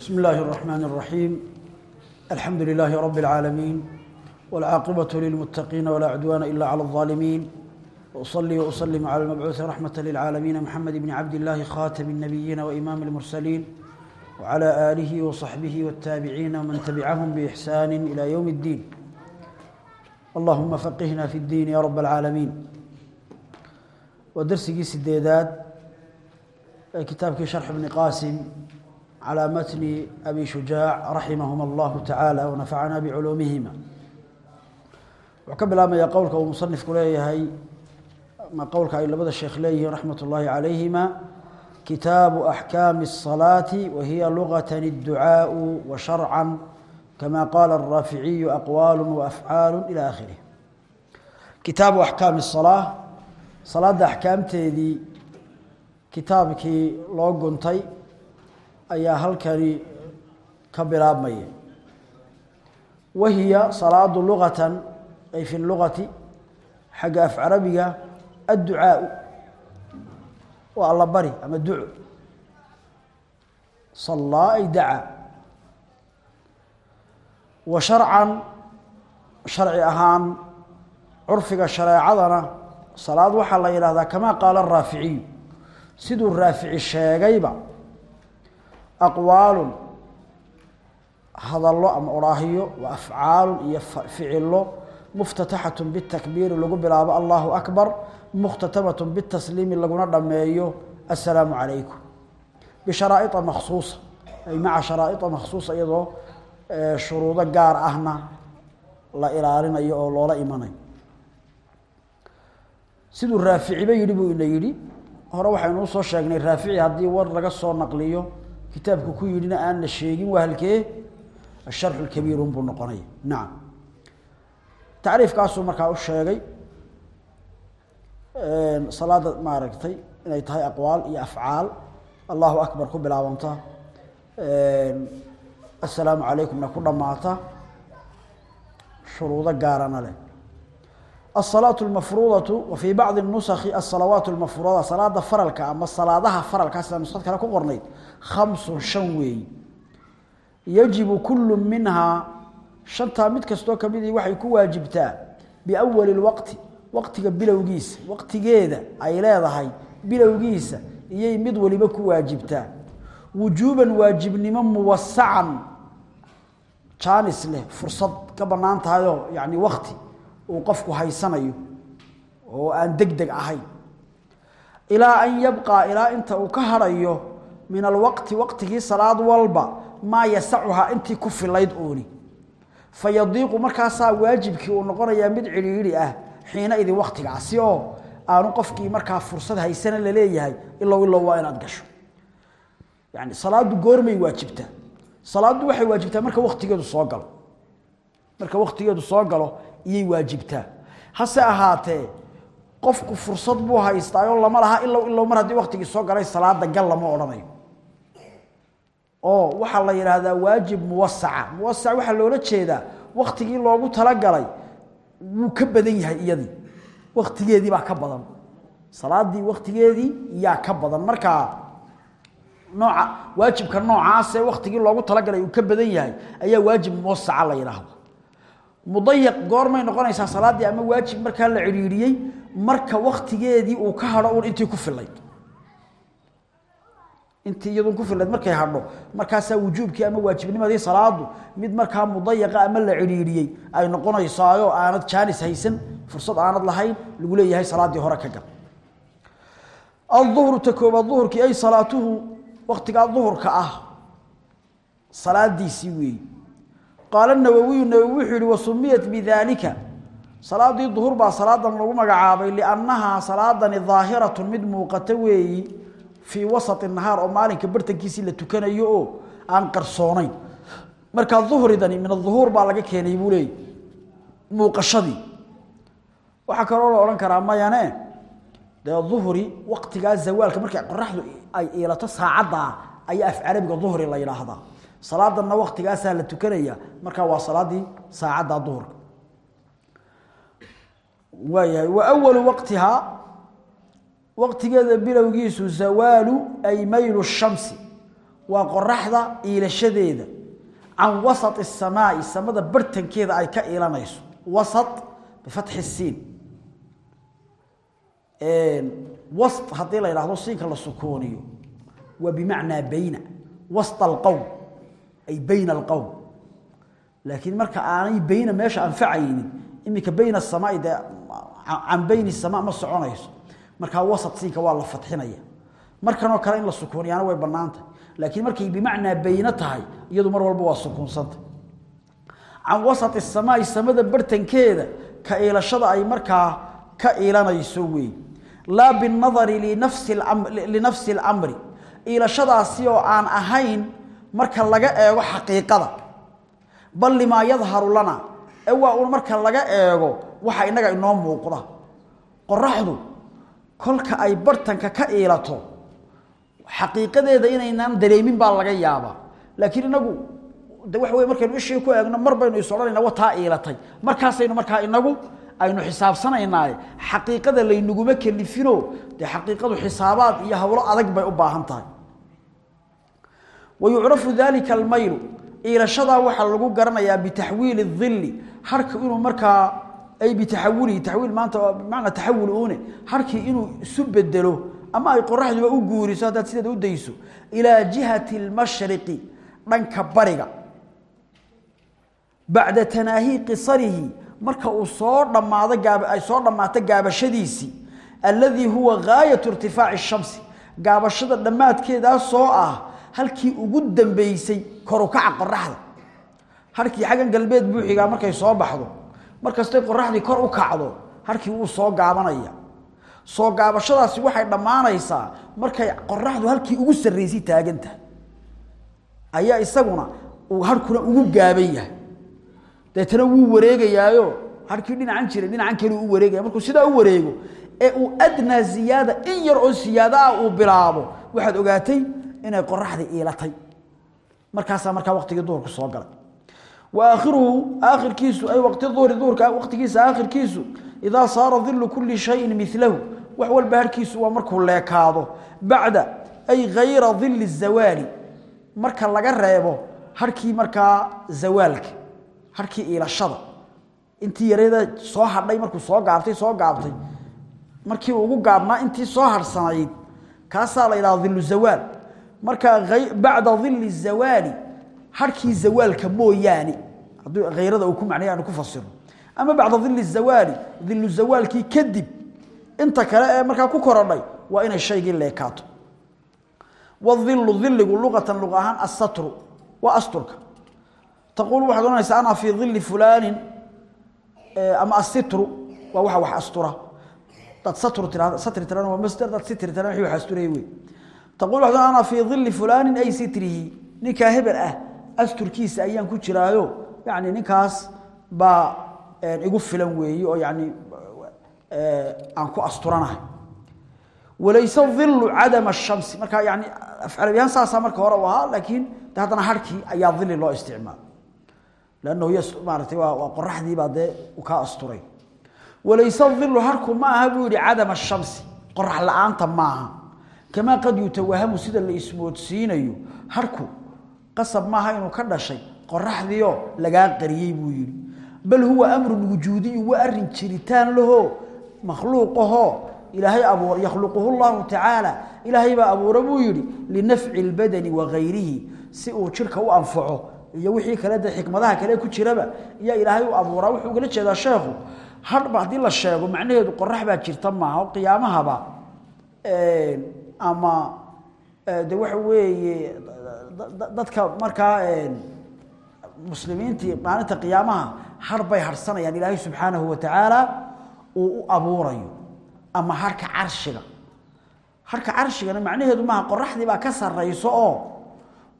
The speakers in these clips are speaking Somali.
بسم الله الرحمن الرحيم الحمد لله رب العالمين والعاقبة للمتقين ولا عدوان إلا على الظالمين وأصلي وأسلم على المبعوث رحمة للعالمين محمد بن عبد الله خاتم النبيين وإمام المرسلين وعلى آله وصحبه والتابعين ومن تبعهم بإحسان إلى يوم الدين اللهم فقهنا في الدين يا رب العالمين ودرسي سديداد كتابك شرح ابن قاسم على متن أبي شجاع رحمهما الله تعالى ونفعنا بعلومهما وكبل ما يقولك ومصنف كليه ما قولك أي لبدا الشيخ ليه رحمة الله عليهما كتاب أحكام الصلاة وهي لغة الدعاء وشرعا كما قال الرافعي أقوال وأفعال إلى آخره كتاب أحكام الصلاة صلاة أحكام تيدي كتابك لو قنتي ayaa halkani ka bilaabmaya wahiya salaadu luqatan ay fi lugati xagga af carabiga adducaau waa alla bari ama duco sallaa ay dacaa. Wa sharcan sharci ahaan curfiga shareecadana salaad waxaa la yidhahdaa kamaa qaala araaficiyu siduu raafici sheegayba aqwaalu hadallo ama odhaahiyo wa afcaalu iyo ficilo muftataxatu bitakbiiri lagu bilaabo allahu akbar mukhtatamatu bitasliimi laguna dhameeyo assalaamu calaykum. Bisharaaia makhsuusa ay maca sharaaia makhsuusa iyadoo shuruudo gaar ahna la ilaalinayo oo loola imanayo siduu raaficiba yidhi buu ina yidhi hore waxaynu u soo sheegnay raafici haddii war laga soo kitaabku ku yidhina aan la sheegin waa halkee? Asharxu lkabiir unbuu noqonaya nacam tacriifkaasuu markaa u sheegay salaada maaragtay inay tahay aqwaal iyo afcaal. Allahu akbar ku bilaabanta. Assalaamu calaykumna ku dhammaata. Shuruudo gaarana leh الصلاة المفروضة وفي بعض النسخ الصلوات المفروضة صلاة فرلك أما صلاة فرلك أصلا نسخة كلا كقرنيت خمس شنوي يجب كل منها شنطة مد كستو كميدي وحي كو واجبتا بأول الوقت وقت بلوغيس وقت جيدة أي لا ضحي بلوغيس يي مد ولبا كو واجبتا وجوبا واجب نما موسعا جانس له فرصة كبنانت هذا يعني وقتي uu qofku haysanayo oo aan degdeg ahayn. Ilaa an yabqaa ilaa inta uu ka harayo min alwaqti waqtigii salaad walba maa yasacuhaa intii ku filayd ooni fayadiiqu markaasaa waajibkii uu noqonayaa mid cidhiidhi ah xiina idin waqtigaasi oo aanu qofkii markaa fursad haysana la leeyahay ilow ilow waa inaad gasho. Yani salaaddu goormay waajibtaa salaaddu waxay waajibtaa marka waqtigeedu soo galo. Marka waqtigeedu soo galo iyay waajibtaa hase ahaatee qofku fursad buu haystaayoo lama laha ilow ilow mar haddii waktigii soo galay salaada gal lama odhanayo. Oo waxaa la yidhaahdaa waajib muwasaca muwasac waxaa loola jeedaa waktigii loogu talagalay wuu ka badan yahay iyadii. Waktigeedii baa ka badan. Salaadii waktigeedii yaa ka badan. Markaa nooca waajibka noocaasee waktigii loogu talagalay uu ka badan yahay ayaa waajib muwasaca la yidhaahda mudayaq goormay noqonaysaa salaaddii ama waajib markaa la cidhiidhiyey marka waktigeedii uu ka hadho uun intii ku filayd intii iyadun ku filayd markay hadho markaasaa wujuubkii ama waajibnimadii salaadu mid markaa mudayaqa ama la cidhiidhiyey ay noqonaysaayo aanad jaanis haysan fursad aanad lahayn lagu leeyahay salaaddii hore ka gal. Aلظuhru ta koobaad duhurkii ay salaatuhu waktigaa duhurka ah salaadiisii weeyi qaala nawowiyu nawowi wuxuu yihi wasumiyat bidaalika salaadii duhur baa salaadan lagu magacaabay liannahaa salaadani daahiratu mid muuqata weeyi fii wasati nahaar oo maalinka bartankiisii la tukanayo oo aan qarsoonayn. Markaa duhridani min aduhuur baa laga keenay buu leeyay muuqashadii waxaa kaloo la odhan karaa mayane dee duhri waqtigaa zawaalka markay qoraxdu ay iilato saacaddaa ayaa af carabiga duhri la yidhaahdaa salaadanna waktigaasaa la tukanaya markaa waa salaadii saacadda duhurka. Waayahay wa walu waqtihaa waqtigeeda bilowgiisu zawaalu ay maylu shamsi waa qoraxda iilashadeeda can wasati samaai samada bartankeeda ay ka iilanayso wasat bifatxi siin. Wast haddii la yidhahdo siinka la sukooniyo waa bimacnaa bayna wasta alqowm ay bayna اlqowm laakiin marka aanay bayna meesha anfacaynin iminka bayna الsamaa'i dee can bayni الsamaa ma soconayso markaa wasat siinka waa la fadxinaya markanoo kale in la sukuuniyaana way bannaantah laakiin markay bimacnaa bayno tahay iyadu mar walba waa sukuunsanta can wasat الsamaa'i samada bartankeeda ka iilashada ay markaa ka iilanayso weey laa binnadari linafsi اlamri iilashadaasi oo aan ahayn marka laga eego xaqiiqada. Bal limaa yadharu lana ee marka laga eego waxa innaga inoo muuqda. Qoraxdu kolka ay bartanka ka iilato xaqiiqadeeda inaynaan dareemin baa laga yaabaa. Laakiin inagu de waxa wey markaynu ishii eegno mar baynu is odhanayna wa markaasaynu markaa inagu aynu xisaabsanaynaaye xaqiiqada laynaguma kelifino dee xaqiiqadu xisaabaad iyo hawlo adag bay u baahan tahay wa yucrafu dalika almaylu iilashadaa waxaa lagu garanayaa bitaxwiili اdili harka inuu markaa ay bitaxawulihi taxwiil maanta bimacnaa taxawul uune harkii inuu isu bedelo ama ay qoraxduba u guuriso haddaad sideeda u dayso ilaa jihati اlmashriqi dhanka bariga bacda tanaahi qisarihi marka uu soo dhamaado gaaba ay soo dhammaato gaabashadiisii alladii huwa gaayatu irtifaaci shamsi gaabashada dhammaadkeedaasoo ah halkii ugu dambeysay korukaca qoraxda harkii xaggan galbeed buuxigaa markay soo baxdo. Markastay qoraxdii kor u kacdo harkii wuu soo gaabanaya. Soo gaabashadaasi waxay dhammaanaysaa markay qoraxdu halkii ugu sarraysay taagan tahay. Ayaa isaguna uu harkuna ugu gaaban yahay. Deetana wuu wareegayaayo. Harkii dhinacan jiray dhinacan kale u wareegaya. Markuu sidaa u wareego ee uu adnaa ziyaada in yar oo siyaada ah uu bilaabo waxaad ogaatay inay qoraxdii iilatay. Markaasaa markaa waqtigii duhurku soo galay. Wa aakhiruhu aakhirkiisu ay waqti duhri duhurka waqtigiisa aakhirkiisu idaa saara dilu kulli shayin milahu wax walba harkiisu waa markuu leekaado. Bacda ay hayra dili zawaali marka laga reebo harkii markaa zawaalka harkii iilashada. Intii yareeda soo hadhay markuu soo gaabtay soo gaabtay markii ugu gaabnaa intii soo harsanayd kaasaa la yidhaha dilu zawaal marka bacda dili zawaali harkii zawaalka mooyaane hadduu hayrada uu ku macnay aanu ku fasiro. Ama bacda dili zawaali dilu zawaalkii kadib inta kale ee markaa ku korodhay waa inay shaygii leekaato. Wadilu diligu luqatan luq ahaan asatru waa asturka. Taquul waxaad ohanaysaa ana fii dili fulaanin ama asitru waa waxa wax astura. Dad satru tirahda satri tirahda waa masdar dad sitri tirahda wixii wax asturaya wey taquul waxaad ana fii dili fulaanin ay sitrihi ninkaa hebel ah asturkiisa ayaan ku jiraayo yani ninkaas baa igu filan weeye oo yani aan ku asturanahay walayse dilu cadama shamsi marka yani afcarabiyahaan saasaa marka hore u ahaa laakiin de haddana harkii ayaa dili loo isticmaal lannahu y maaratay waa qoraxdiibaa dee kaa asturay walayse dilu harku ma aha buu yihi cadama shamsi qorax la'aanta maaha kamaa qad yutawahamu sida la ismoodsiinayo harku qasab maaha inuu ka dhashay qoraxdiio lagaa qariyey buu yihi bal huwa amrun wujuudiyu waa arrin jiritaan laho makhluuqaho ilaahay abuur yakhluquhu llahu tacaala ilaahay baa abuura buu yihi linafci lbadani wagayrihi si uu jirka u anfaco iyo wixii kale xikmadaha kale ku jiraba iyo ilaahay u abuuraa wuxuu ugala jeedaa sheekhu hadhba haddii la sheego macnaheedu qorax baa jirta maaha qiyaamahaba ama de waxa weeye dadka markaa muslimiintii maalinta qiyaamaha har harsanayaan ilaahay subxaanahu watacaala uu u abuurayo. Ama harka carshiga. Harka carshigana macnaheedu maaha qoraxdii baa ka sarayso oo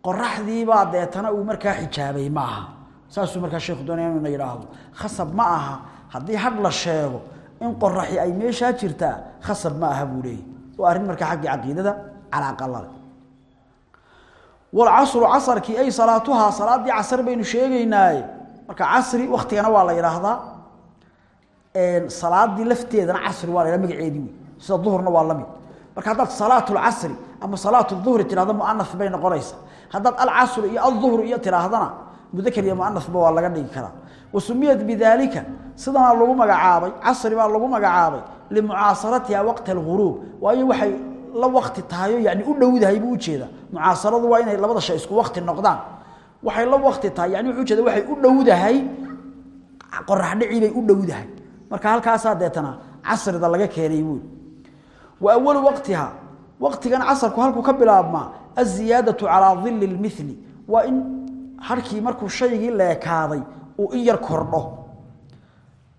qoraxdiibaa deetana uu markaa xijaabay ma saasuu markaa sheekhu doonaya inuna yidhaahdo. Khasab ma aha. Haddii hadh la sheego in qoraxi ay meeshaa jirtaa khasab ma aha buu leeyahy waa arrin markaa xaggii caqiidada calaaqalale walcasru casarkii ay salaatuhaa salaaddii casar baynu sheegaynaaye. Marka casri waktigana waa la yidhaahdaa salaadii lafteedana casri waa la yidhaha magaceedii wey sida duhurna waa la mid. Marka haddaad salaatulcasri ama salaatu dhuhri tiraahdo muannas bay noqonaysaa. Haddaad alcasr iyo aldhuhr iyo tiraahdana mudakar iyo muannasba waa laga dhigi karaa. Wasumiyat bidalika sidana lagu magacaabay casri baa lagu magacaabay limucaasaratiha waqta alghuruub. Waayo waxay la waqti tahayo yani u dhowdahay buu ujeeda mucaasaradu waa inay labada shay isku waqti noqdaan. Waxay la waqti tahay yani wuxuu ujeeda waxay u dhowdahay qorax dhici bay u dhowdahay. Marka halkaasaa deetana casrida laga keenay buu. Wa awwalu waqtiha waqtigan casarku halku ka bilaabmaa aziyaadatu calaa dhilli lmithli waa in harkii markuu shaygii leekaaday uu in yar kordho.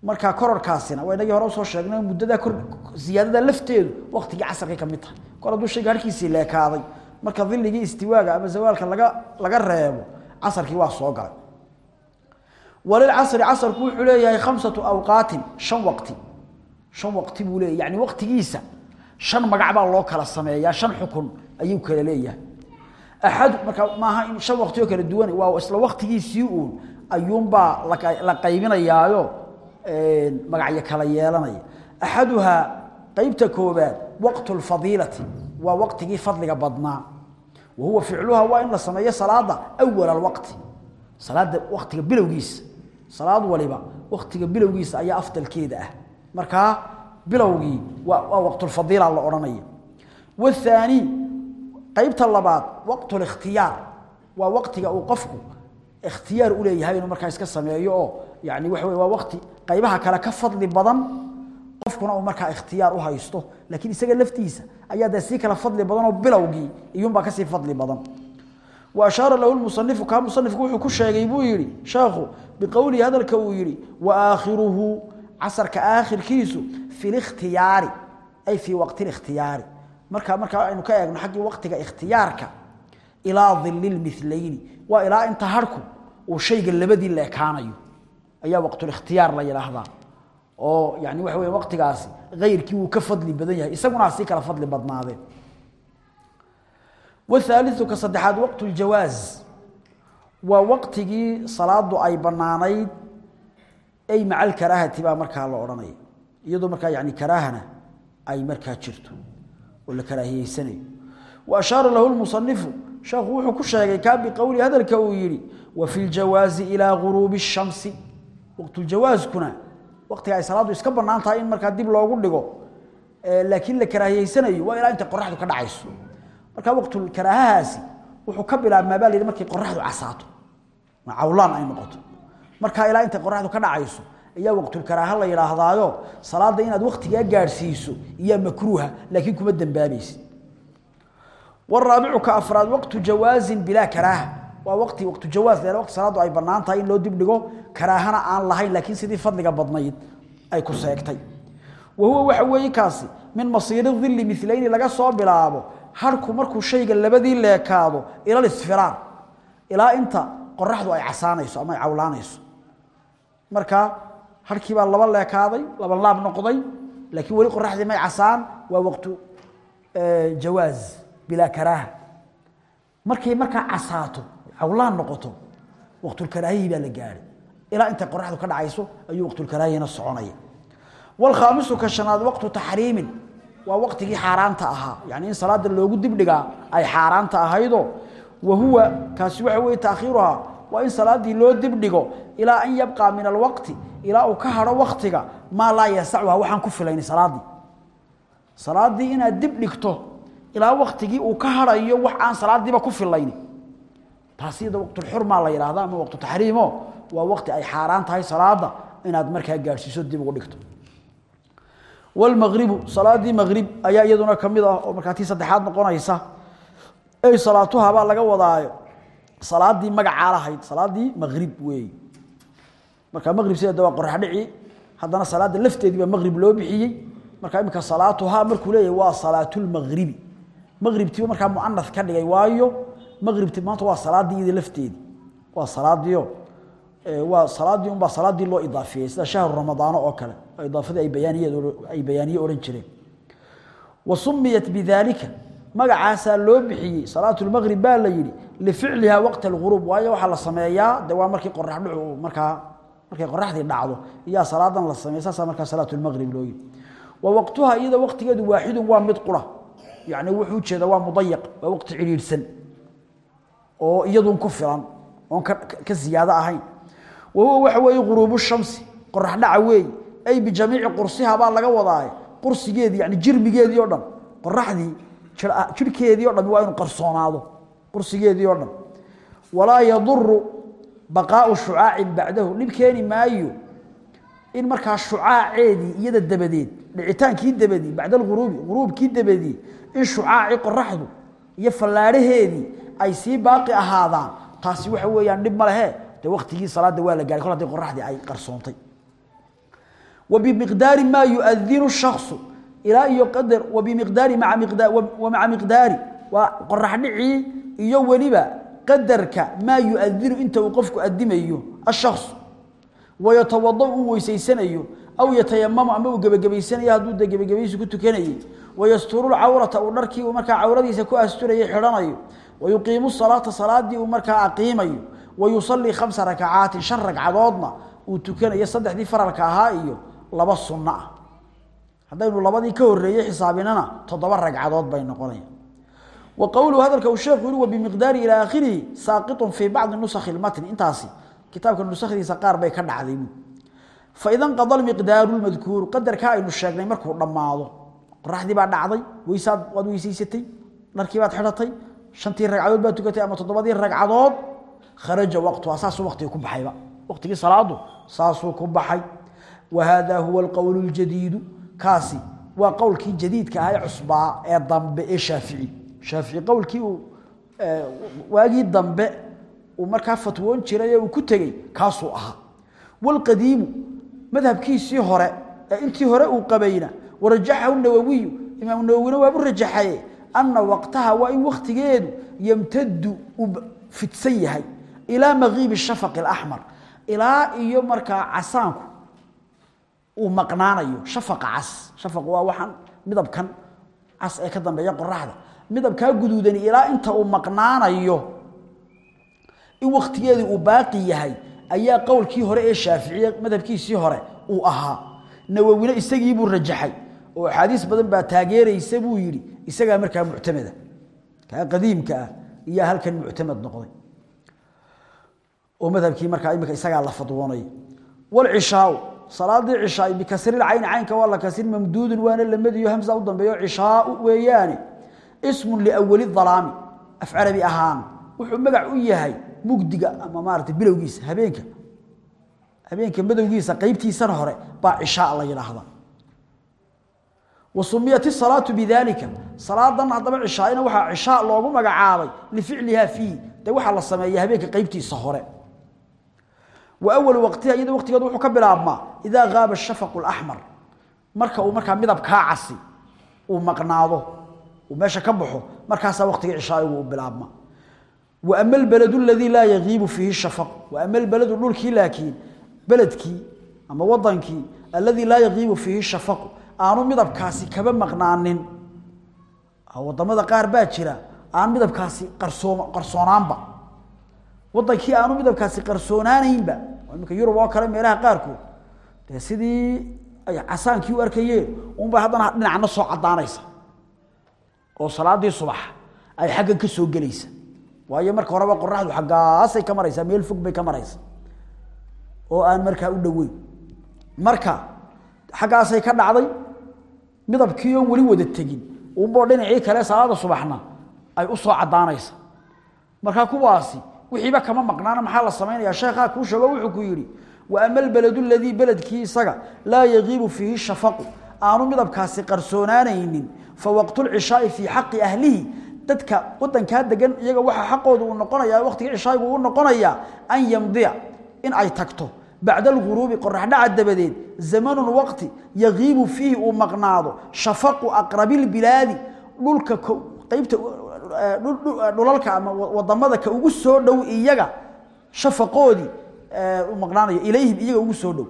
Markaa kororkaasina waa inagii hore u soo sheegnay muddada kor ziyaadada lafteedu waqtigii casarkay ka mid tahay. Kor shayga harkiisii leekaaday marka dilligii istiwaaga ama zawaalka laga laga reebo casarkii waa soo galay. Walilcasri casarku wuxuu leeyahay khamsatu awqaatin shan waqti. Shan waqti buu leeyahy yani waqtigiisa shan magac baa loo kala sameeyaa shan xukun ayuu kala leeyahay axad marka maaha in shan waqti oo kala duwan waa isla waqtigiisii uun ayuunbaa la qaybinayaayo magacyo kala yeelanaya. Axaduhaa qeybta koobaad waqtu lfadiilati waa waqtigii fadliga badnaa. Wa ficluha waa in la sameeyo salaada awal alwaqti. Salaada waqtiga bilowgiisa salaad waliba waqtiga bilowgiisa ayaa afdalkeeda ah. Markaa bilowgii waa waqtulfadiila la odhanaya. Waathaani qeybta labaad waqtu likhtiyaar waa waqtiga uu qofku ikhtiyaar u leeyahay inuu markaa iska sameeyo oo yani waxa wey waa waqti qaybaha kale ka fadli badan qofkuna uu markaa ikhtiyaar u haysto. Laakiin isaga laftiisa ayaa dee sii kala fadli badan oo bilowgii iyuunbaa ka sii fadli badan. Wa ashaara lahu lmusanifu kaa musanifku wuxuu ku sheegay buu yihi sheekhu biqowlihi hadalka uu yihi wa aakhiruhu casarka aakhirkiisu fi likhtiyaari ay fii waqti likhtiyaari marka markaa aynu ka eegno xaggii waqtiga ikhtiyaarka ilaa dili lmilayni waa ilaa inta harku uu shayga labadii leekaanayo. Ayaa waqtulikhtiyaar la yidhaahdaa oo yani waxa wey waqtigaasi ayrkii wuu ka fadli badan yahay isaguna sii kala fadli badnaadeen. Whaaliu ka saddexaad waqt ljawaaz waa waqtigii salaadu ay banaanayd ay maca alkaraahati baa markaa la odhanaya. Iyadoo markaa yani karaahana ay markaa jirto oo la karaahiyeysanayo wa ashaara lahu lmusanifu sheekhu wuxuu ku sheegay kaa biqowli hadalka uu yihi wa fi ljawaazi ilaa guruubi الshamsi waqtuljawaazkuna waqtiga ay salaadu iska bannaan tahay in markaa dib loogu dhigo laakiin la karaahiyeysanayo waa ilaa intay qoraxdu ka dhacayso. Marka waqtulkaraahahaasi wuxuu ka bilaabmaa baa la yidhi markay qoraxdu casaato cawlaan ay noqoto. Markaa ilaa intay qoraxdu ka dhacayso ayaa waqtulkaraaha la yidhaahdaayo. Salaada inaad waqtigaa gaadhsiiso iyaa makruuha laakiin kuma dembaabaysid waraabicu ka afraad waqtu jawaazin bilaa karaaha. Waa waqti waqtu jawaaz leela waqti salaadu ay bannaan in loo dib dhigo karaahana aan lahayn laakiin sidii fadliga badnayd ay ku seegtay. Wa waxa weeye kaasi min masiiri dilli milayni laga soo bilaabo. Harku markuu shayga labadii leekaado ila lisfiraar. Ilaa inta qoraxdu ay casaanayso ama ay cawlaanayso. Marka harkii baa laba leekaaday laba laab noqday laakiin weli qoraxdii may casaan waa waqtu jawaaz bilaa karaaha. Markay markaa casaato cawlaan noqoto waqtulkaraahihii baa la gaadhay ilaa intay qoraxdu ka dhacayso ayuu waqtulkaraahihina soconaya. Wlkhaamisu ka shanaad waqtu taxriimin waa waqtigii xaaraanta ahaa. Yani in salaada loogu dibdhigaa ay xaaraanta ahaydo. Wa huwa kaasi waxa weye taakhiiruhaa waa in salaadii loo dibdhigo ilaa an yabqaa min alwaqti ilaa uu ka haro waktiga maa laa yasacuha waxaan ku filayni salaadii. Salaadii inaad dib dhigto ilaa waktigii uu ka harayo wax aan salaadiiba ku filayni. Taasi iyada waqtulxurmaa la yidhahda ama waqtu taxriimo waa waqti ay xaaraan tahay salaada inaad markaa gaadhsiiso dib ugu dhigto. Wlmagribu salaadii magrib ayaa iyaduna ka mid ah oo markaa tii saddexaad noqonaysa. Ey salaatuha baa laga wadaayo. Salaadii magacaa lahayd salaadii magrib weey marka magrib sideeda waa qorax dhici haddana salaada lafteedii baa magrib loo bixiyey. Marka imika salaatuha markuu leeyahay waa salaatulmagribi magribtiiba markaa muanas ka dhigay waayo magribti maanta waa salaadii lafteedii. Waa salaadiio waa salaadii unbaa salaadii loo idaafeeyey sida shahru ramadaano oo kale. Idaafadii ay bayaaniye ay bayaaniye odhan jireen. Wa sumiyat bidaalika magacaasaa loo bixiyey salaatu lmaqrib baa la yidhi lificliha waqta alguruub waayo waxaa la sameeyaa de waa markii qorax dhucu markaa markay qoraxdii dhacdo iyaa salaadan la sameeya saasaa markaa salaatu lmaqrib loo yidhi wa waqtuha iyada waqtigeedu waaxidun waa mid qura. Yani wuxuu jeeda waa mudayaq waa waqti cidhiidhsan oo iyadun ku filan oon ka ziyaado ahayn. Wa huwa waxa weeye ghuruubu shamsi qorax dhaca weeye ay bijamiici qursiha baa laga wadaaye. Qursigeedii yani jirmigeedii oo dhan qoraxdii jirhkeedii o dhan waa inuu qarsoonaado qursigeedii oo dhan. Walaa yaduru baqaau shucaacin bacdahu dhib keeni maayo in markaa shucaaceedii iyada dabadeed dhicitaankii dabadii bacda alghuruubi ghuruubkii dabadii in shucaacii qoraxdu iyo fallaadhaheedii ay sii baaqi ahaadaan taasi waxa weeyaan dhib ma lehe dee waktigii salaada waa la gahay kol haddii qoraxdii ay qarsoontay. Wa bimiqdaari maa yuadinu shaksu ilaa iyo qadar wa bimiqdaari maa miqdaari waa qorax dhicii iyo weliba qadarka maa yuadinu inta uu qofku adimayo ashaksu wayatawada uu weysaysanayo aw yatayamamu ama uu gebagabaysanayo hadduu de gebagabaysi ku tukanayey wayasturu lcawrata uu dharkii uu markaa cawradiisa ku asturayay xidhanayo wayuqiimu salaata salaadii uu markaa aqiimayo wayusalii khamsa rakacaatin shan ragcadoodna uu tukanayo saddexdii faralka ahaa iyo laba sunno ah. Haddaynu labadii ka horeeyey xisaabinana toddoba ragcadood bay noqonaya hadalka uu sheekhu yihi wa bimiqdaari ilaa aakhirihi saaqitun fii bacdi nusakhi lmatni intaasi kitaabka nusakhdiisa qaar bay ka dhacday faida nqada miqdaaru lmadkuuru qadarkaa aynu sheegnay markuu dhammaado. Qoraxdii baa dhacday weysaad waad weysaysatay dharkii baad xidhatay shantii ragcadood baad tukatay ama toddobadii ragcadood kharaja waqtuha saasuu waqtiga ku baxayba. Waqtigii salaadu saasuu ku baxay. Wa hada huwa alqowl اljadiidu kaasi waa qowlkii jadiidka ah ee cusbaa ee dambe ee shaafici shaafici qowlkii uu waagii dambe uu markaa fatwoon jiray uu ku tegey kaasuu ahaa. Wاlqadiimu madhabkiisii hore intii hore uu qabayna warajaxahu nawawiyu imaam nawowina waabu rajaxaye ana waqtaha waa in waktigeedu yamtadu uu fidsan yahay ilaa makiibi shafaq اlaxmar ilaa iyo markaa casaanku uu maqnaanayo shafaqa cas shafaq waa waxaan midabkan cas ee ka dambeeya qoraxda midabkaa guduudani ilaa inta uu maqnaanayo in waktigeedii uu baaqi yahay ayaa qowlkii hore ee shaaficiye madhabkiisii hore uu ahaa. Nawowina isagii buu rajaxay oo axaadiis badan baa taageeraysa buu yidhi isagaa markaa muctamada kaa qadiimka ah iyaa halkan muctamad noqday. Oo madhabkii markaa imika isagaa la fadwoonay. Walcishaau salaadii cishaai bikasri lcayni caynka waa la kasrin mamduudun waana lamadiyo hamsa u dambeeyo cishaau weeyaane ismun liawali dalaami af carabi ahaan wuxuu magac u yahay mugdiga ama maarata bilowgiisa habeenka. Habeenka madowgiisa qeybtiisana hore baa cishaa la yidhaahda wa sumiyat isalaatu bidalika salaadan haddaba cishaaina waxaa cishaa loogu magacaabay lificliha fiihi dee waxaa la sameeya habeenka qeybtiisa hore. Wa awalu waqtiha iyada waqtigeedu wuxuu ka bilaabmaa idaa gaaba ashafaqu alaxmar marka uu markaa midabkaa casi uu maqnaado meesha ka baxo markaasaa waqtiga cishaa'igu u bilaabma wa ama albaladu aladii laa yagiibu fiihi shafaq wa ama albaladu dhulkii laakiin beledkii ama wadankii alladii laa yagiibu fiihi shafaqu aanu midabkaasi kaba maqnaanin. Wadamada qaar baa jira aan midabkaasi qarsoom qarsoonaanba. Wadankii aanu midabkaasi qarsoonaanaynba iminka yurub oo kale meelaha qaarkood dee sidii ay casaankii u arkayeen unbay haddana dhinacna soo oo salaadii subax ay xaggan ka soo gelaysa. Waayo marka horeba qoraxdu xaggaasay ka maraysaa meel fog bay ka maraysa. Oo aan markaa u dhoweyn marka xaggaasay ka dhacday midabkii weli wada tegin unboo dhinacii kale salaada subaxna ay u soo markaa kuwaasi wixiiba kama maqnaana maxaa la samaynaya sheekhaa kuu sheego wuxuu ku yidhi wa ama albaladu aladii beledkii isaga laa yagiibu fiihi shafaqu aanu midabkaasi qarsoonaanaynin fa waqtulcishaai fii xaqi ahlihi dadka wadankaa degan iyaga waxaa xaqooda uu noqonaya waqtigii cishaayigu uu noqonayaa an yamdiya in ay tagto. Bacda alghuruubi qoraxdhaca dabadeed zamanun waqti yagiibu fiihi uu maqnaado shafaqu aqrabilbilaadi dhulka qeybta dhulalka ama waddamada ka ugu soo dhow iyaga shafaqoodii u maqnaanayo ilayhim iyaga ugu soo dhow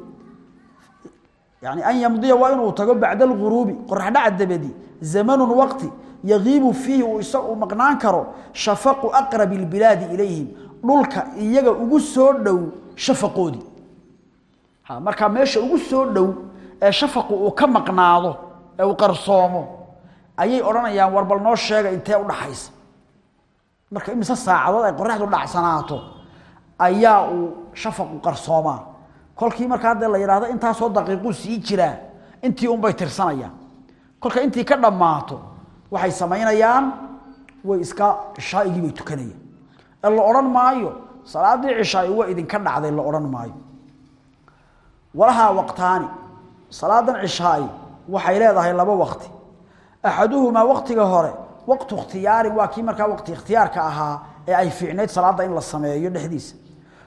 yani an yamdiya waa inuu tago bacda alghuruubi qoraxdhaca dabadi zamanun waqti yagiibu fiihi uu isa uu maqnaan karo shafaqu aqrabi lbilaadi ilayhim dhulka iyaga ugu soo dhow shafaqoodii ha markaa meesha ugu soo dhow ee shafaqu uu ka maqnaado ee uu qarsoomo ayay odhanayaan war noo sheega intee udhaxaysa marka imise saacadood ay qoraxdu dhacsanaato ayaa uu shafaqu qarsoomaa kolkii markaa dee la yidhaahdo intaasoo daqiiquu sii jiraa intii unbay tirsanayaan. Kolka intii ka dhammaato waxay samaynayaan way iska cishaaigii bay tukanayaan. Ee la odhan maayo salaadii cishaai waa idinka dhacday la odhan maayo. Walahaa waqtaani salaadan cishaai waxay leedahay laba waqti. Axaduhumaa waqtiga hore waqtu ikhtiyaarin waa kii markaa waqti ikhtiyaarka ahaa ee ay fiicnayd salaada in la sameeyo dhexdiisa.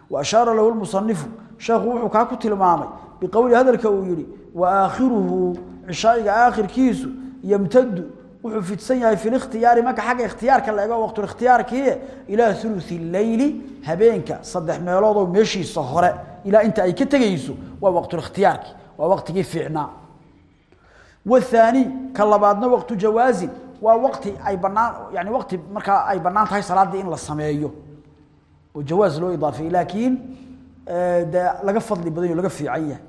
Wa ashaara lahu lmusanifu sheekhu wuxuu kaa ku tilmaamay biqowli hadalka uu yidhi wa aakhiruhu cishaa'iga aakhirkiisu yemtadu wuxuu fidsan yahay fi likhtiyaari marka xagga ikhtiyaarka la ego waqtulikhtiyaarkiie ilaa ulusi leyli habeenka saddex meeloodoo meeshiisa hore ilaa inta ay ka tegayso waa waqtulikhtiyaarki waa waqtigii fiicnaa. Wahaani ka labaadna waqtu jawaasin waa waqti ay banaan yani waqti markaa ay bannaan tahay salaadii in la sameeyo. Oo jawaas loo idaafay laakiin da laga fadli badan laga fiican yahay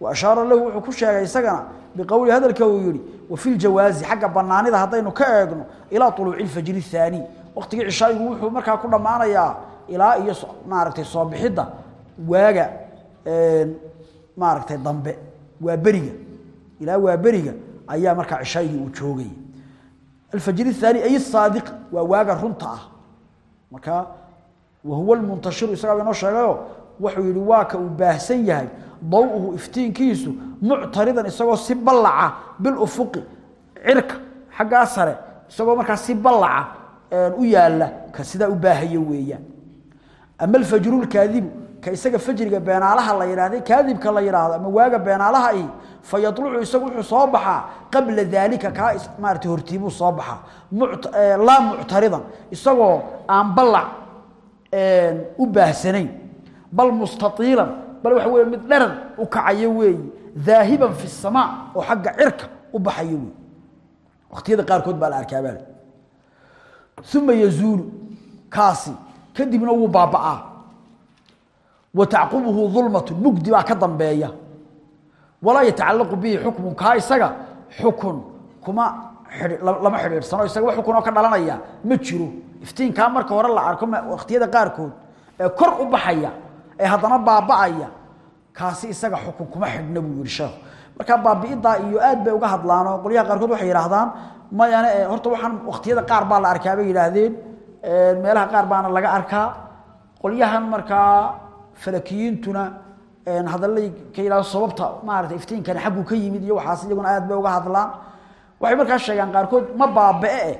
wa ashara lahu wuxuu ku sheegay isagana biqowli hadalka uu yiri wa fil jawaaz xaqa banaanida hadaynu ka eegno ila tuluuci al-fajr athani waqtiga cishaayigu wuxuu markaa ku dhamaanayaa ilaa iyo maaragtay soo bixida waaga een maaragtay dambe waa bariga ilaa waa beriga ayaa markaa cishaygii uu joogay alfajr الثاني ay الصادق waa waaga runta ah marka wahuwa almuntashir isagaa inoo sheegayo wuxuu yidhi waa ka uu baahsan yahay dawuhu iftiinkiisu muctaridan isagoo si ballaca bilufuqi cirka xaggaa sare isagoo markaa si ballaca u yaalla ka sidaa u baahaya weeyaan. Ama alfajru lkaadibu ka isaga fajriga beenaalaha la yidhaahday kaadibka la yidhaahdo ama waaga beenaalaha i fayadlucu isagu wuxuu soo baxaa qabla daalika kaa maarata hortiibuu soo baxaa. Laa muctaridan isagoo aan ballac u baahsanayn bal mustaiilan bal waxa wey mid dharan u kacayo weeyi daahiban fi samaa oo xagga cirka u baxayo wey waqtiyada qaarkood baa la arkaabaal uma yazuulu kaasi kadibna wuu baaba'aa. Wa tacqubuhu dulmatu mugdi baa ka dambeeya. Walaa yatacalaqu bihi xukmun kaa isaga xukun kuma lama xidhiidhsano isaga wax xukunoo ka dhalanaya ma jiro. Iftiinkaa marka hore la arko waqtiyada qaarkood ee kor u baxaya ee haddana baaba'aya kaasi isaga xukun kuma xidhna buu yihi sheekhu. Markaa baabi'idaa iyo aad bay uga hadlaanoo qolyaha qaarkood waxay yidhaahdaan mayane horta waxaan waqtiyada qaar baa la arkaa bay yidhaahdeen meelaha qaar baana laga arkaa. Qolyahan markaa falakiyiintuna hadalay ka yidhahdo sababta maarata iftiinkani xaggu ka yimid iyo waxaas iyaguna aad bay uga hadlaan. Waxay markaa sheegaan qaarkood ma baaba'e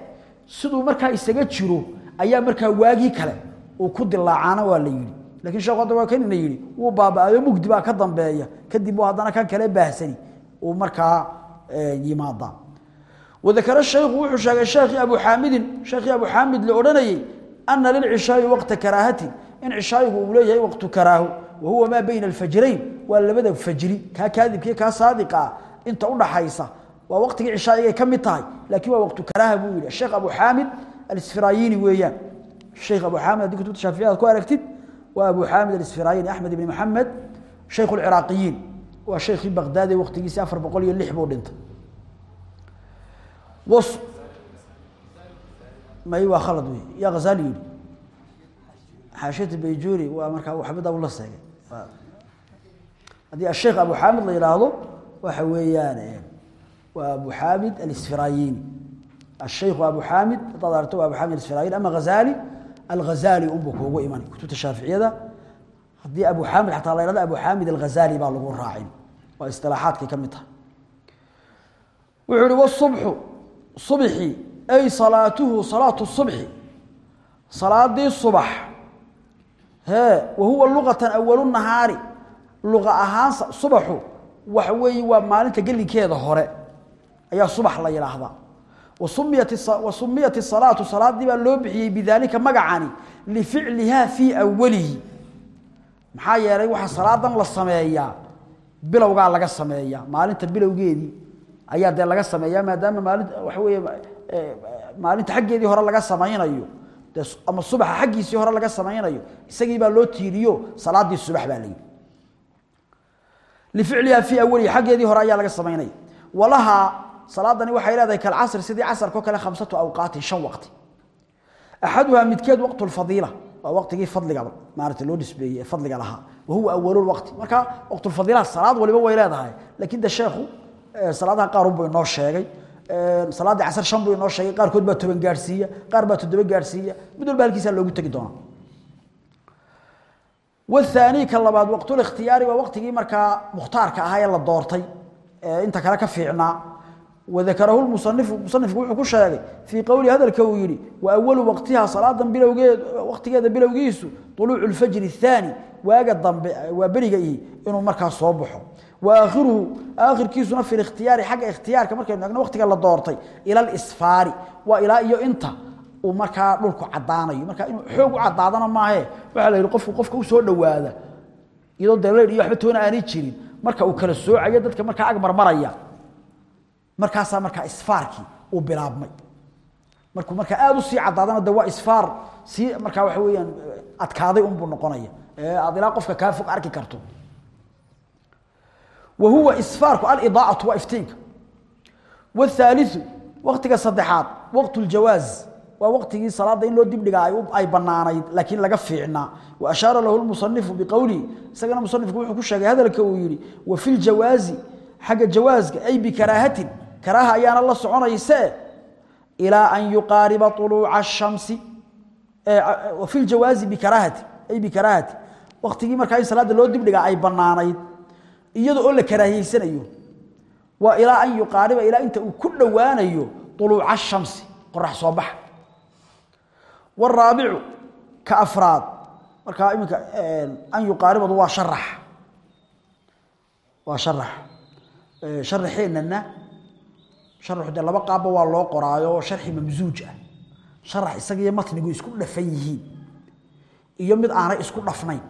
siduu markaa isaga jiro ayaa markaa waagii kale uu ku dilaacaana waa la yidhi laakiin sheekhu hadda waa kanina yidhi wuu baaba'ayo mugdi baa ka dambeeya. Kadib uu haddana kan kale baahsani uu markaa yimaada wadakara shaykhu wuxuu sheegay sheekhii abu xaamidin sheekhii abu xaamid la odhanayey ana lilcishaa'i waqta karaahatin. In cishaayigu uu leeyahay waqtu karaaho wa huwa maa bayna alfajrayn waa labada fajri kaa kaadibkiiyo kaa saadiqa ah inta udhaxaysa waa waqtigii cishaa'igay ka mid tahay laakiin waa waqtu karaaha buu yidhi. Sheekh abu xaamid alisfirayini weeyaan. Sheekh abu xaamid haddii kutubta shaaficiyada ku aragtid waa abu xaamid asfiraayin axmed ibni maxamed shaykh اciraaqiyiin waa shaykhii baqdaadi waktigiisii afar boqol iyo lix buu dhintay. May waa khalad wey yaa khazali yidhi xaashiyata bayjuri waa markaa waxmid abula seegay. Haddii asheikh abu xaamid la yidhaahdo waxa weeyaan waa abu xaamid alisfiraayiini ashaykhu abu xaamid haddaad aragto waa abu xamid asfiraayiin ama khazali alghazali unbuu kuugu imanay kutubta shaaficiyada haddii abu xaamid xataa la abu xaamid alghazali baa lagu raacin. Waa istilaaxaadkay ka mid tahay wuxuu ihi wasubxu subxi ay salaatuhu salaatu subxi salaadii subax hee wa huwa awalu nahaari. Luqa ahaan subaxu waxa weeye waa maalinta gelinkeeda hore. Ayaa subax la yidhaahdaa wasumiyat salaatu salaadii baa loo bixiyey bidaalika magacani lificlihaa fii awalihi maxaa yeelay waxaa salaadan la sameeyaa bilowgaa laga sameeyaa maalinta bilowgeedii ayaa dee laga sameeyaa maadaama maalin waxa weeye maalinta xaggeedii hore laga samaynayo ama subaxa xaggiisii hore laga samaynayo isagii baa loo tiiriyo salaadii subax baa layidhi lificlihaa fii awalihi xaggeedii hore ayaa laga samaynaya walahaa salaadani waxay leedahay kal casr sidii casarka kale khamsatu awqaatin shan waqti. Axaduhaa midkeed waqtu lfadiila waa waqtigii fadligaba maarata loo nisbeeyey ee fadliga lahaa wa awalul waqti. Marka waqtulfadiilaha salaad waliba way leedahay laakiin de sheekhu salaadaha qaar unbuu inoo sheegay salaadii casar shan buu inoo sheegay qaarkood baa toban gaadhsiiya qaar baa toddoba gaadhsiiya mid walba halkiisaa loogu tegi doonaa. Wahaanii ka labaad waqtulikhtiyaari waa waqtigii markaa mukhtaarka ahaa ee la doortay ee inta kale ka fiicnaa wadakarahu lmusanifu musanifku wuxuu ku sheegay fii qowli hadalka uu yihi wa awalu waqtiha salaadan bilowgeed waqtigeeda bilowgiisu uluucu lfajri اthaani waaga dambe waa beriga ihi inuu markaa soo baxo wa aakhiruhu aakhirkiisuna fi likhtiyaari xagga ikhtiyaarka markaynu eegno waqtiga la doortay ila lisfaari waa ilaa iyo inta uu markaa dhulku caddaanayo marka inuu xoog u caddaadana maahe waxaa la yidhi qofku qofka u soo dhowaada iyadoo daleer iyo waxba toona aanay jirin marka uu kala soocayo dadka markaa ag marmaraya markaasaa markaa isfaarkii uu bilaabmay. Markuu markaa aada u sii cadaadana de waa isfaar sii markaa waxa weyaan eh, adkaaday unbuu noqonaya. Eh, ee aad ilaa qofka kaa fog arki karto. Wa huwa isfaarku alidaacatu waa iftiinka. Wthaaliu waktiga saddexaad waqt ljawaaz waa waqtigii salaada in loo dibdhigaa ay banaanayd laakiin laga fiicnaa. Wa ashaara lahu lmusanifu biqowlihi isagana musanifku wuxuu ku sheegay hadalka uu yihi wa fi ljawaazi xagga jawaazka ay bikaraahatin karaaha ayaana la soconaysee ilaa an yuqaariba uluuca ashamsi fi ljawaazi bikarahati ay bikaraahati wakhtigii markaa in salaada loo dibdhigaa ay bannaanayd iyada oo la karaahiyeysanayo waa ilaa an yuqaariba ilaa inta uu ku dhowaanayo uluuca ashamsi qorax soo baxa. Waraabicu ka afraad. Markaa iminka an yuqaaribadu waa sharax. Waa sharax. Sharaxeenana sharaxu de laba qaabba waa loo qoraayo sharxi mamsuuj ah. Sharax isaga matnigu isku dhafan yihiin. Iyo mid aanay isku dhafnayn.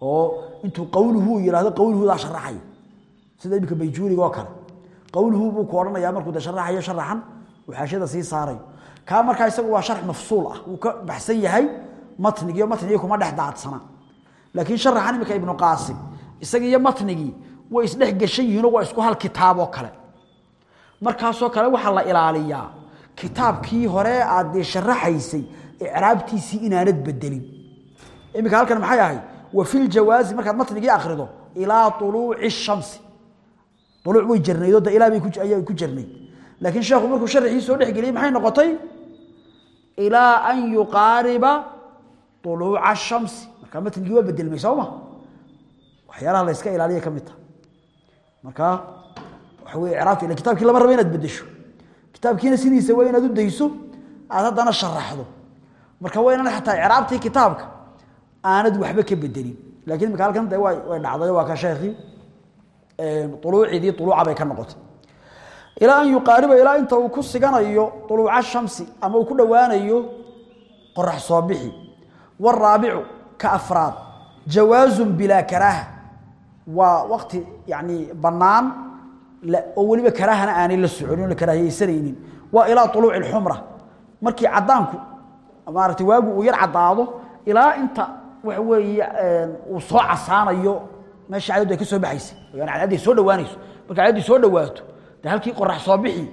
Oo intuu qawluhu yiraahdo qawluhuda sharaxay sida ibka bayjuuriga oo kale. Qawluhu buu ku oranayaa markuu da sharaxayo sharaxan waxaashada sii saaray. Ka marka isagu waa sharx mafsuul ah. Uu ka baxsan yahay matniga iyo matniga kuma dhex daadsana. Laakiin sharaxan imika ibnu qaasim isaga matnigii way isdhex gashan yihiin oo waa isku hal kitaab oo kale markaasoo kale waxaa la ilaaliyaa. Kitaabkii hore aad sharaxaysay icraabtiisii inaanad bedelin iminka halkan maxay ahay? Wa filjawaazi markaad matnigii akrido ilaa uluuci shamsi. Uluuc way jirnaydoo de ilaa bayaa ku jirnayd laakiin sheekhu markuu sharaxii soo dhexgeliyey maxay noqotay? Ilaa an yuqaariba uluuca shamsi. Markaa matnigii waa bedelmay sooma waxyaalaha la ilaaliya ka mid taha markaa waxa lama rabo inaad bedesho kitaabkiina sidiisa waa inaad u dayso aad hadana sharaxdo. Marka waa inaad xataa iraabtii kitaabka aanad waxba ka bedelin laakiin marka halkan way way dhacday waa ka sheekhi. Ee tuluucidii tuluuca bay ka noqotay. Ila an yuqariba ila inta uu ku siganayo tuluuca shamsi ama uu ku dhawaanayo qorax soo bixi. Waraabicu ka afraad jawaazun bila karaha waa waqti yani banaan la oo waliba karahana aanay la soconin la karahaysanaynin waa ila tuluuci alxumra. Markii cadaanku maartay waagu uu yar cadaado ilaa inta waxa weeye uu soo casaanayo meesha cadadu ay ka soo baxaysa. Yani cadadu soo dhawaanayso. Marka cadadu soo dhawaato de halkii qorax soo bixi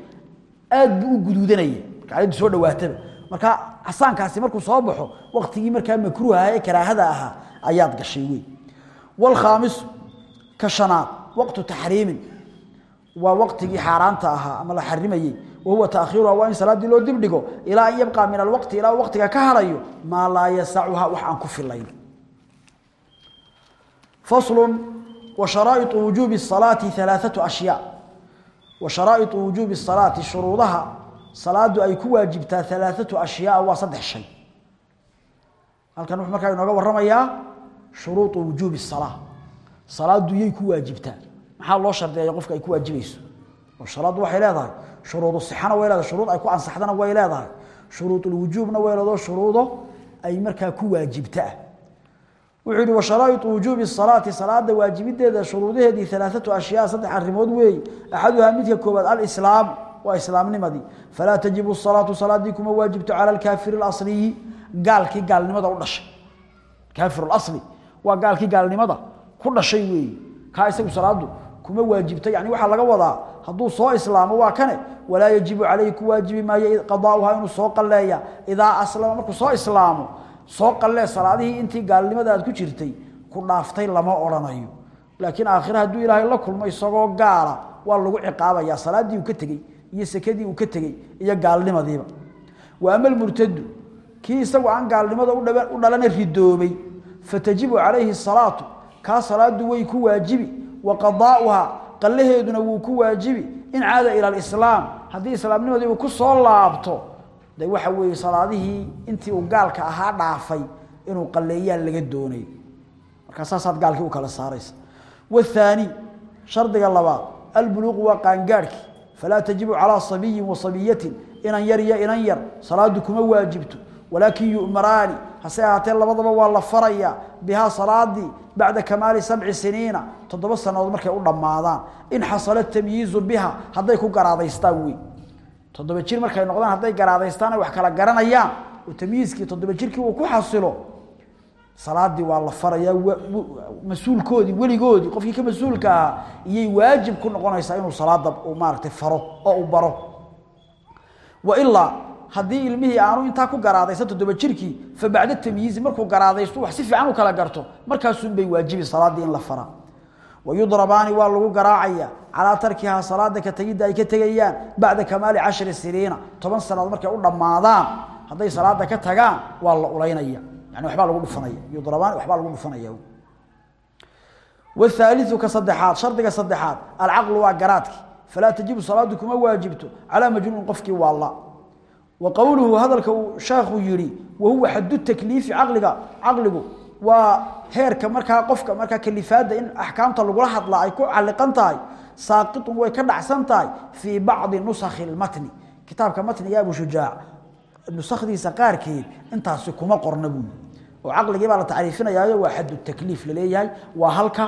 aad buu u guduudanaya marka cadadu soo dhawaataba. Marka casaankaasi markuu soo baxo waqtigii markaa makruuha ee karaahada ahaa ayaad gashay wey wal khamis ka shanaad waqtu tahriimin waa waqtigii xaaraanta ahaa ama la xarimayey wahuwa taakhiiruha waa in salaadii loo dibdhigo ilaa an yabqa min alwaqti ilaa waqtiga ka harayo maa laa yasacuha wax ku filayn faslu washaraa'iu wujuubi salaati alaaatu ashyaa. Wa sharaa'iu wujuubi salaati shuruudaha salaadu ay ku waajibtaa alaaatu ashyaa waa saddex shay. Halkan wuxuu markaa inooga warramayaa shuruuu wujuubi salaa salaadu yay ku waajibtaa maxaa loo shardiyaa qofka ay ku waajibayso oo sharaadu waxay leedahay. Shuruudu sixana way leedahay. Shuruud ay ku ansaxdana way leedahay. Shuruudul wujuubna way leedahay. Shuruudo ay markaa ku waajibta. Wuxuu yidhi wa wujuubi salaati. Salaada waajibideeda shuruudaheedii alaatatu ashyaa saddex arrimood weeye axaduhaa midka koowaad alislaam. Waa islaamnimadii falaa tajibu salaatu salaadii kuma waajibto cala alkaafiri اlasliyi gaalkii gaalnimada u dhashay. Kaafiru اlasli waa gaalkii gaalnimada ku dhashay weeye kaa isagu salaadu kuma waajibto yani waxaa laga wadaa hadduu soo islaamo waa kane walaa yajibu calayhi ku waajibi maayo qadaauha inuu soo qalleeya. Idaa aslama markuu soo islaamo soo qallee salaadihii intii gaalnimada ku jirtay ku dhaaftay lama odhanayo. Laakiin aakhire hadduu ilaahay la kulmo isagoo gaala waa lagu ciqaabaya salaaddii uu ka tegey iyo sekadii uu ka tegey iyo gaalnimadiiba. Wa ama almurtadu kii isagu aan gaalnimada u dhalana ridoobay. Fatajibu calayhi salaatu kaa salaadu way ku waajibi wa qadaa'uha qallaheeduna wuu ku waajibi. In caada ila alislaam haddii islaamnimadii uu ku soo laabto de waxa intii uu gaalka ahaa dhaafay inuu qalleeyaa laga doonay. Markaa saasaad gaalkii u kala saaraysa. Waathaani shardiga labaad albuluuqu waa qaangaadhki. Falaa tajibu calaa sabiyin wa sabiyatin inan yar inan yar salaadu kuma waajibto. Walaakin hase ahaatee labadaba waa la farayaa bihaa salaadii bacda kamaali sabci siniina. Toddoba sannadood markay u dhammaadaan. In xasala tamyiizu biha hadday ku garaadaystaan wey toddoba jir markay noqdaan hadday garaadaystaan ay wax kala garanayaan. Oo tamyiiskii toddoba jirkii uu ku xasilo. Salaadii waa la farayaa mas'uulkoodii weligoodii qofkii ka mas'uulka ahaa iyay waajib ku noqonaysaa inuu salaada maaragtay faro oo uu baro. Wa ilaa haddii ilmihii aanu intaa ku garaadaysan toddoba jirkii fa bacda tamyiizi markuu garaadaysto wax si fiican u kala garto. Markaasuunbay waajibi salaaddii in la fara wayudrabaani waa lagu garaacaya calaa tarkihaa salaada ka tegidda ay ka tegayaan bacda kamaali cashri siniina. Toban sanadood markay u dhammaadaan hadday salaada ka tagaan waa la ulaynaya. Yani wabaa lagu dhufanaya. Yudrabaani waxbaa lagu dhufanaya. Wthaaliu ka saddexaad shardiga saddexaad alcaqlu waa garaadki. Falaa tajibu salaadu kuma waajibto. Calaa majnuun qofkii waalla wqowluhu hadalka uu sheekhu yihi wahuwa xadu takliifi caqliga caqligu waa heerka markaa qofka markaa kalifaadda in axkaamta lagula hadlaa ay ku caliqan tahay saaqitun way ka dhacsan tahay fii bacdi nusakhi lmatni kitaabka matniga abushujaac nusakdiisa qaarkeed intaasi kuma qorna buuli oo caqligii baa la tacriifinayaayo waa xadu takliif la leeyahay waa halka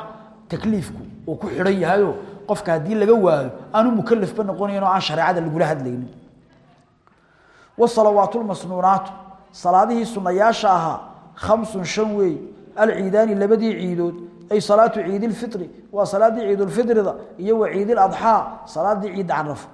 takliifku uu ku xidhan yahayo qofka haddii laga waayo aanu mukalafba noqonayn oo aan shareecada lagula hadlaynin wsalawaatulmasnuunaatu salaadihii sunayaasha ahaa khamsun shan weey. Alciidaani labadii ciidood ay salaatu ciidilfiri waa salaadii ciidulfirida iyo wa ciidiladxaa salaadii ciidda carafo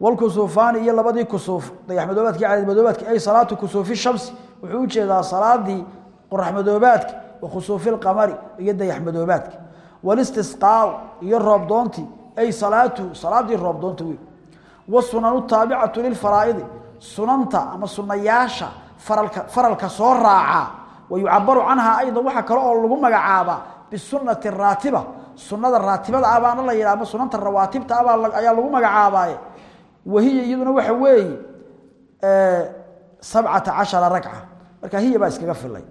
wlkusuufaani iyo labadii kusuuf dayaxmadoobaadka iyo cadaadmadoobaadka ay salaatu kusuufi shamsi. Wuxuu u jeedaa salaadii qoraxmadoobaadka wa khusuufi lqamari iyo dayaxmadoobaadka walistisqaau iyo roobdoontii ay salaatu salaadii roobdoonta wey wasunanu taabicatu lilfaraaidi sunanta ama sunayaasha faralka faralka soo raaca wa yucabaru canhaa aydan waxaa kale oo lagu magacaaba bisunati raatiba. Sunada raatibada ah baana la yidhaha ama sunanta rawaatibta ah abaa ayaa lagu magacaabaaye wahiya iyaduna waxa weeye sabcata cashara ragca marka hiya baa iskaga filay.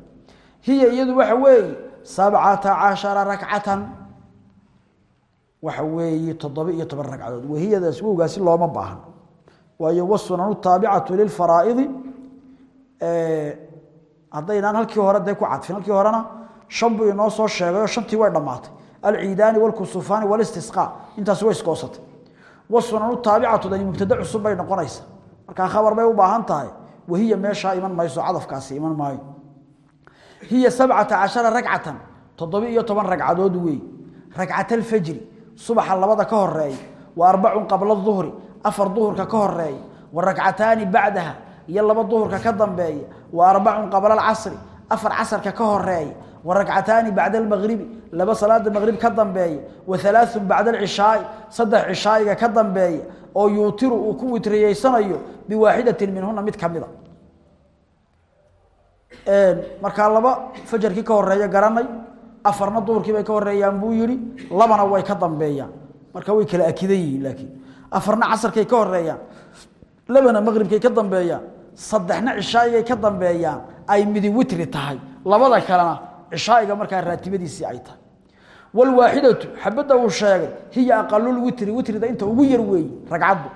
Hiya iyadu waxa weeye sabcata cashara rakcatan. Waxa weeye toddoba iyo toban ragcadood. Wahiyadaas wowgaasi looma baahan waayo wasunanu taabicatu lil faraa'id ee haddaynaan halkii hore dee ku cadfin. Halkii horena shan buu inoo soo sheegayo shantii way dhammaatay. Alciidaani walkusufaani walistisqaa intaas way iskoosatay. Wasunanu taabicatu dani mubtada cusub bay noqonaysa. Markaa khabar bay u baahan tahay wahiya meeshaa iman mayso cadafkaasi iman maayo. Hiya sabcata cashara ragcatan toddoba iyo toban ragcadood weey. Ragcata alfajri subaxa labada ka horreeya wa arbacun qabla duhri afar duhurka ka horreeya wa ragcataani bacdaha iyo laba duhurka ka dambeeya wa arbacun qabla alcasri afar casarka ka horreeya wa ragcataani bacda almagribi laba salaada magrib ka dambeeya wa halaathun bacda alcishaai saddex cishaa'iga ka dambeeya oo yuutiru uu ku witriyeysanayo biwaaxidatin minhuna mid ka mida. Markaa laba fajarkii ka horreeya garanay afarna duhurkii bay ka horeeyaan buu yidhi labana way ka dambeeyaan. Marka way kala akidan yihiin laakiin afarna casarkay ka horeeyaan labana maqribkay ka dambeeyaan saddexna cishaa'igay ka dambeeyaan ay midi witri tahay. Labada kalena cishaa'iga markaa raatibadiisii ay tahay. Walwaaxidatu xabadda uu sheegay hiya aqalul witri witrida inta ugu yar weeye ragcaddu.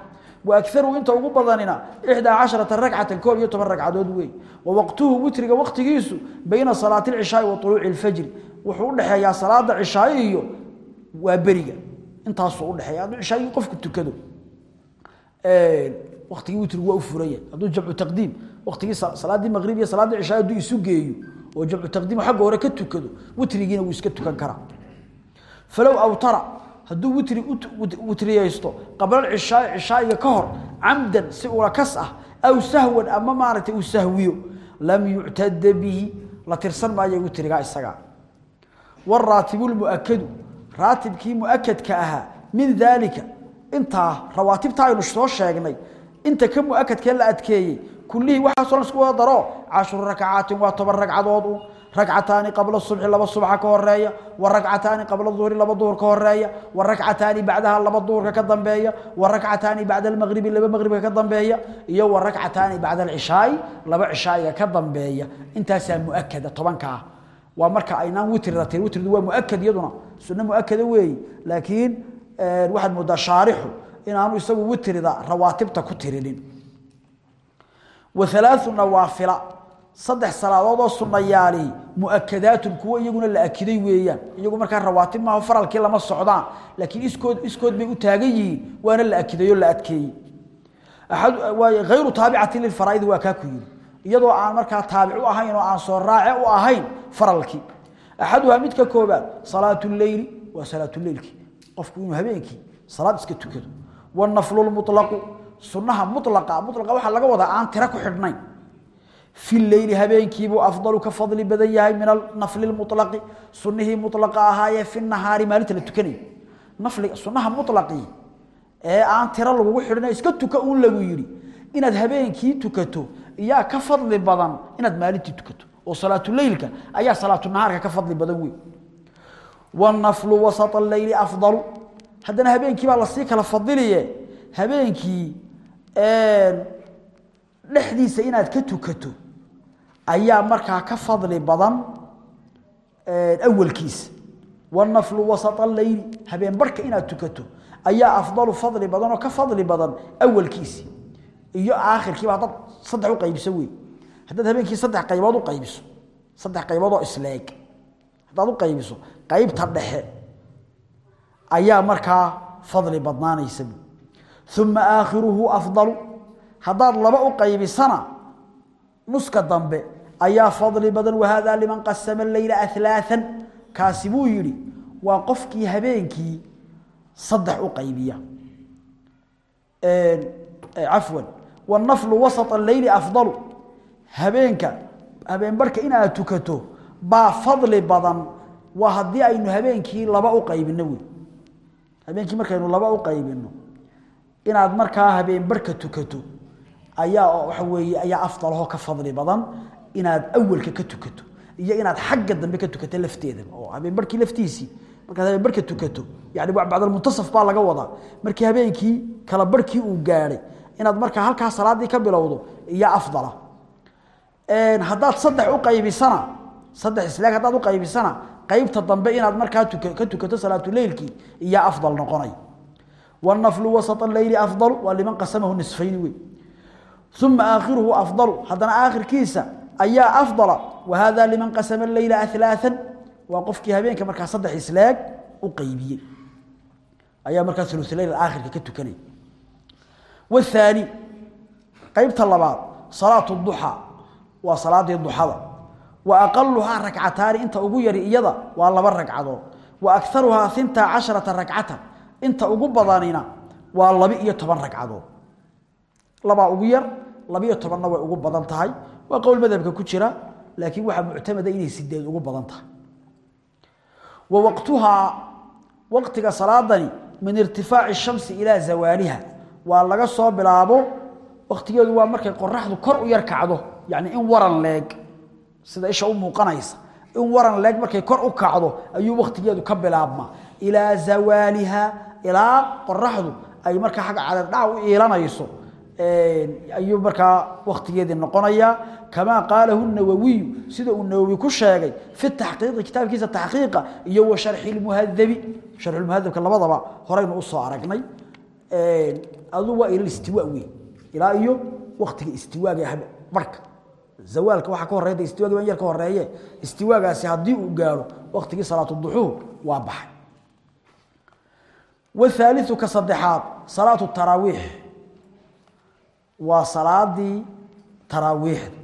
Wa inta ugu badanina ixdaa casharata ragcatan koob iyo toban ragcadood weeye wa waqtuhu witriga waqtigiisu bayna salaati alcishaai wa tuluuci alfajri wuxuu u dhexeeyaa salaada cishaa'i iyo waa beriga. Intaasuu u dhexeeya hadduu cishaaigii qofku tukado waqtigii witrigu waa u furaya. Hadduu jamcu taqdiim waqtigii salaadii maqrib iyo salaadii cishaa hadduu isu geeyo oo jamcu taqdiim xagga hore ka tukado witrigiina wuu iska tukan karaa. Falow awtara hadduu witri witriyeysto qabla cishaai cishaa'iga ka hor camdan si ula kas ah aw sahwan ama maaragtay uu sahwiyo lam yuctada bihi la tirsan maayo witrigaa isagaa waraatibu lmuakadu raatibkii muakadka ahaa min daalika intaa rawaatibta aynu soo sheegnay. Inta ka muakadkee la adkeeyey kullihii waxaasoo dhan isku wada daro cashru rakcaatin waa toban ragcadood u. Ragcataani qabla subxi laba subxa ka horreeya wa ragcataani qabla duhri laba duhur ka horreeya wa ragcataani bacdaha laba duhurka ka dambeeya wa ragcataani bacda almaqribi laba maqribka ka dambeeya iyo wa ragcataani bacda alcishaai laba cishaa'iga ka dambeeya. Intaasaa muakada tobankaa waa marka aynaan witrida tirin witridu waa muakad iyaduna. Sunno muakada weeyi. Laakiin waxaad moodaa shaarixu inaanu isagu witrida rawaatibta ku tirinin wa halaathu nawaafila saddex salaadood oo sunnayaali muakadaatun kuwo iyaguna la akiday weeyaan. Iyagu markaa rawaatib maaho faralkii lama socdaan laakiin iskood iskood bay u taagan yihiin waana la akiday oo la adkeeyey. Hayru taabicatin lilfaraa'idi waa kaa ku yidhi. Iyadoo aan markaa taabic u ahayn oo aan soo raace u ahayn faralkii. Axaduhaa mid ka koobaad salaatu leyli waa salaatuleylkii qofku inuu habeenkii salaad iska tukado. Wanaflu lmuطlaqu sunnaha mulaqa mulaqa waxaa laga wadaa aan tiro ku xidhnayn. Fi leyli habeenkiibuu afdalu ka fadli badan yahay min anafli lmulaqi sunihii mulaqa ahaayee fi nahaari maalinta la tukanay nafliga sunaha mulaqii ee aan tiro lagugu xidhina iska tuka uun lagu yidhi. Inaad habeenkii tukato iyaa ka fadli badan inaad maalintii tukato. Oo salaatuleylka ayaa salaatunahaarka ka fadli badan wey wanaflu wasat leyli afdalu haddana habeenkii baa la sii kala fadiliye habeenkii dhexdiisa inaad ka tukato ayaa markaa ka fadli badan awalkiisa wanaflu wasat leyli habeen barhka inaad tukato ayaa afdalu fadli badan oo ka fadli badan awalkiisi iyo aakhirkiiba haddaad saddex u qaybiso wey haddaad habeenkii saddex qaybood u qaybiso saddex qaybood oo isleeg qaybta dhexe ayaa markaa fadli badnaanaysa. Uma aakhiruhu afdalu. Haddaad laba u qaybisana nuska dambe ayaa fadli badan. Wahaadaa liman qasama leyla alaaan kaasi buu yidhi waa qofkii habeenkii saddex u qaybiya. Cafwan. Wanaflu wasط leyli afdalu. Habeenka habeen barhka inaad tukato baa fadli badan waa haddii aynu habeenkii laba u qaybino wey habeenkii markaynu laba u qaybino inaad markaa habeen barhka tukato ayaa waxa weeye ayaa afdalahoo ka fadli badan inaad awalka ka tukato iyo inaad xagga dambe ka tukato lafteeda. Oo habeen barhkii laftiisii markaad habeen barhka tukato yani bacdalmuntasaf baa laga wadaa. Markii habeenkii kala barhkii uu gaadhay inaad markaa halkaa salaadii ka bilowdo iyo afdala. Haddaad saddex u qaybisana saddex islaag haddaad u qaybisana qaybta dambe inaad markaa ka tukato salaatuleylkii iyo afdal noqonay. Wanaflu wasط leyli afdalu waa liman qasamahu nisfayni wey uma aakhiruhu afdalu haddana aakhirkiisa ayaa afdala. Wahada liman qasama leyla alaaan waa qofkii habeenka markaa saddex islaag u qaybiyey. Ayaa markaa ululayl aakhirka ka tukanay. Wahaani qaybta labaad salaatu duxaa waa salaadii duxada wa aqaluhaa rakcataani inta ugu yari iyada waa laba ragcadood wa akaruhaa inta casharata ragcatan ugu badanina waa laba iyo toban ugu yar labiyo tobanna ugu badan tahay. Waa qowl madhabka ku jira laakiin waxaa muctamada inay sideed ugu badan tahay. Wa waqtuhaa waqtiga salaadani min irtifaaci shamsi ilaa zawaaliha. Waa laga soo bilaabo waqtigeedu waa markay qoraxdu kor u yar kacdo yani in waran leeg sida isha u muuqanaysa. In waran leeg markay kor u kacdo ayuu waqtigeedu ka bilaabmaa. Ilaa zawaaliha ilaa qoraxdu ay markaa xagga cadardhac u iilanayso ayuu markaa waqtigeedii noqonaya. Kamaa qaalahu nawawiyu sida uu nawowi ku sheegay fi taxqiiqi kitaabkiisa taxqiiqa iyo wa sharxi lmuhadabi sharxulmuhadabka labadaba horaynu u soo aragnay. Adu waa ila istiwa wey ilaa iyo waktiga istiwaaga barhka zawaalka waxaa ka horeya istiwaagi baan yar ka horeeye istiwaagaasi haddii uu gaaro waktigii salaatu duxuur waa baxay. Wthaaliu ka saddexaad salaatu taraawiix waa salaadii taraawiixda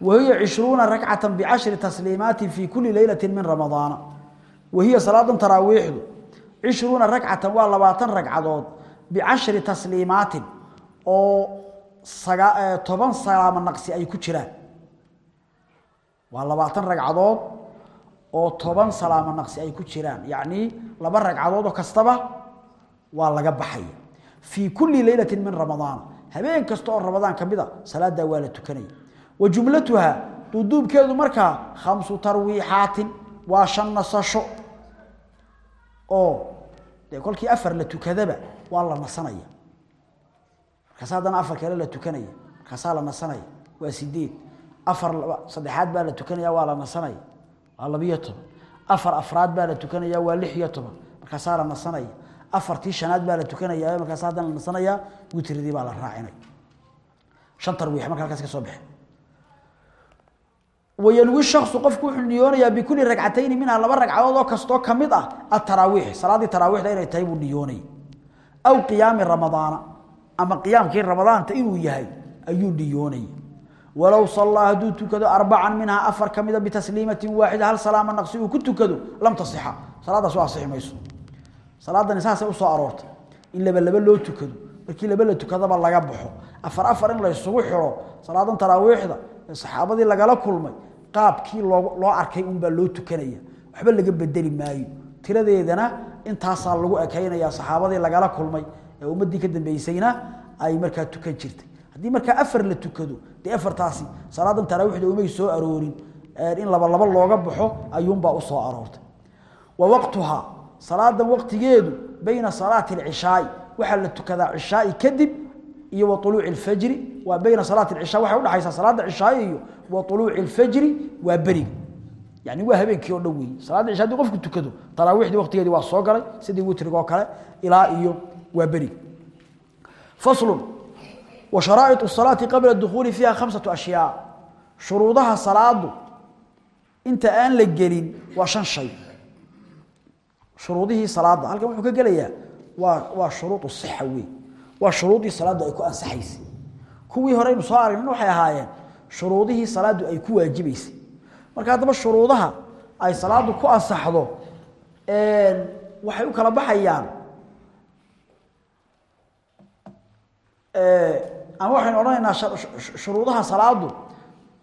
wahiya cishruuna rakcata bicashri tasliimaati fi kuli leylati min ramadaana. Wahiya salaadan taraawiixdu cishruuna ragcatan waa labaatan ragcadood bicashri tasliimaatin oo toban salaamo naqsi ay ku jiraan. Waa labaatan ragcadood oo toban salaamo naqsi ay ku jiraan. Yacnii laba ragcadood oo kastaba waa laga baxaya. Fii kulli leylati min ramadaan. Habeen kasta oo ramadaan ka mida salaadaa waa la tukanaya wa jumlatuha duuduubkeedu markaa khamsu tarwiixaatin waa shan nasasho. Oo dee kolkii afar la tukadaba waa la nasanaya markaas haddana afar kale la tukanaya markaasaa la nasanaya waa sideed afar saddexaad baa la tukanaya waa la nasanaya waa labiyo toban. Afar afraad baa la tukanaya waa lix iyo toban. Markaasaa la nasanaya afartii shanaad baa la tukanaya markaas haddana la nasanaya witridii baa la raacinaya shan tarwiix marka halkaas ka soo baxe wayanwi shaksu qofku wuxuu niyoonayaa bikulli ragcatayni minha laba ragcadood oo kastoo ka mid ah ataraawiix salaaddii taraawiixda inay tahay buu niyoonaya aw qiyaami ramadaana ama qiyaamkii ramadaanta inuu yahay ayuu niyoonaya walow sallaa hadduu tukado arbacan minhaa afar ka mida bitasliimatin waaxida hal salaama naqsi ku tukado lam tasixa. Salaadaas u asixi mayso. Salaadani saasay u soo aroortay. In laba laba loo tukado markii laba la tukadaba laga baxo. Afar afar in la isugu xiro salaadan taraawiixda saxaabadii lagala kulmay qaabkii loo arkay unbaa loo tukanaya. Waxba laga bedeli maayo. Tiradeedana intaasaa lagu ekaynayaa saxaabadii lagala kulmay ee ummaddii ka dambeysayna ay markaa tukan jirtay. Haddii markaa afar la tukado dee afartaasi salaadan taraawiixda umay soo aroorin in laba looga baxo ayuunbaa u soo aroortay. Wa waqtuhaa salaadan waqtigeedu bayna salaati alcishaai waxaa la tukadaa cishaai kadib iyo wa uluuci alfajri waa bayna salaati alcishaa waxay udhaxaysaa salaada cishaai iyo wa uluuci alfajri waa beriga yani waa habeenkii oo dhan weeye. Salaadda cisha haddii qofku tukado taraawiixdii waqtigeedii waa soo galay sidii witriga oo kale ilaa iyo waa beri. Faslu wa sharaa'id as-salati qabla ad-dukhul fiha khamsatu ashyaa. Shuruudaha salaadu inta aan la gelin waa shan shay. Shuruudihii salaada halkan wuxuu ka gelayaa waa waa shuruudu sihha weey. Waa shuruudii salaada ay ku ansaxaysay kuwii hore inuu soo aragnin waxay ahaayeen shuruudihii salaadu ay ku waajibaysay. Marka hadaba shuruudaha ay salaadu ku ansaxdo waxay u kala baxayaan ama waxaynu odhanaynaa shuruudaha salaadu.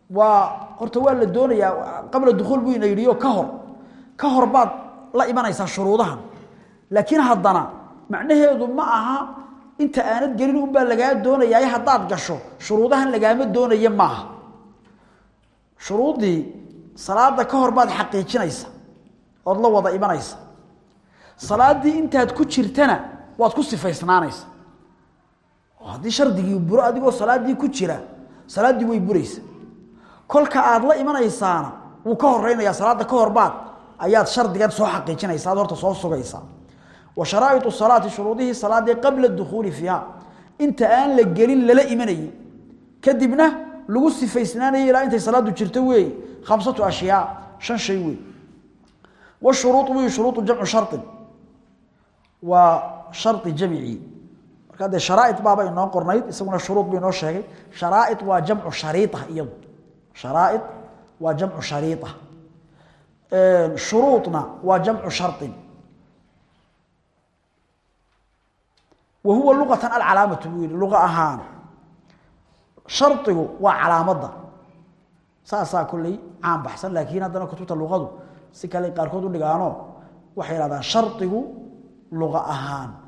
Waa horta waa la doonayaa qabla dukhuul buu ina yidhi ka hor ka hor baad la imanaysaa shuruudahan. Laakiin haddana macnaheedu ma aha inta aanad gelin unbaa lagaa doonayaa haddaad gasho shuruudahan lagaama doonaya maaha. Shuruuddii salaada ka hor baad xaqiijinaysa ood la wada imanaysa salaaddii intaad ku jirtana waad ku sifaysnaanaysa haddii shardigii buro adigoo salaadii ku jira salaaddii way buraysa. Kolka aad la imanaysaana wuu ka horeynayaa salaada ka horbaad ayaad shardigan soo xaqiijinaysa ad horta soo sugaysaa. Wa sharaa'itu salaati shuruudihii salaadii qabla dukhuuli fiiha inta aan la gelin lala imanayin kadibna lagu sifaysnaanaya ilaa intay salaadu jirto weeye khamsatu ashyaa shan shay wey washuruud wey shuruudu jamcu sharin waa shari jamcii markaa dee sharaa'id baaba inoo qornayd isaguna shuruud bu sheegay. Sharaa'id waa jamcu shariia iyadu. Sharaa'id waa jamcu shariia shuruudna waa jamcu sharin wa huwa luqatan alcalaamatu buu yihi luqa ahaan. Sharigu waa calaamadda. Saasaa kolley caan baxsan laakiin haddana kutubta luqadu si kale qaarkood u dhigaano waxay hahdaan sharigu luqa ahaan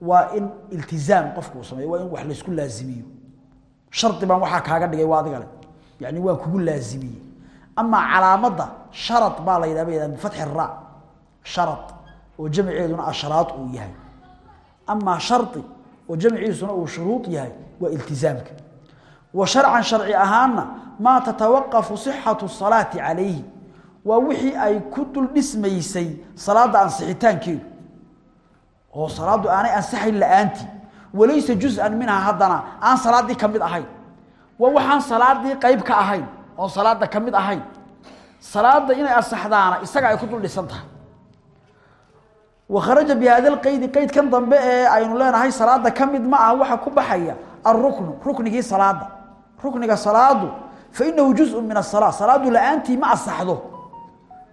waa in iltizaam qofku uu sameeyo waa in wax laysku laazimiyo. Shardi baan waxaa kaaga dhigay waa adigale yani waan kugu laazimiyey amaa calaamadda sharad baa la yidhah ba bifatxi ra sharad oo jamceeduna ashraad uu yahay. Amaa shardi oo jamciisuna uu shuruud yahay waa iltizaamka. Wa sharcan sharci ahaanna maa tatawaqafu sixatu salaati calayhi. Waa wixii ay ku dhismaysay salaadda ansixitaankeedu oo salaaddu aanay ansaxayn la'aantii walaysa juz-an minhaa haddana aan salaaddii ka mid ahayn. Waa waxaan salaaddii qeyb ka ahayn oon salaadda ka mid ahayn. Salaadda inay ansaxdaana isaga ay ku dul dhisan tahay. Wakharaja bi hada lqeydi qeydkan dambe ee aynu leenahay salaada ka mid ma ah waxa ku baxaya alruknu ruknigii salaada rukniga salaadu fa inahu juzun min asala salaadu la'aantii ma asaxdo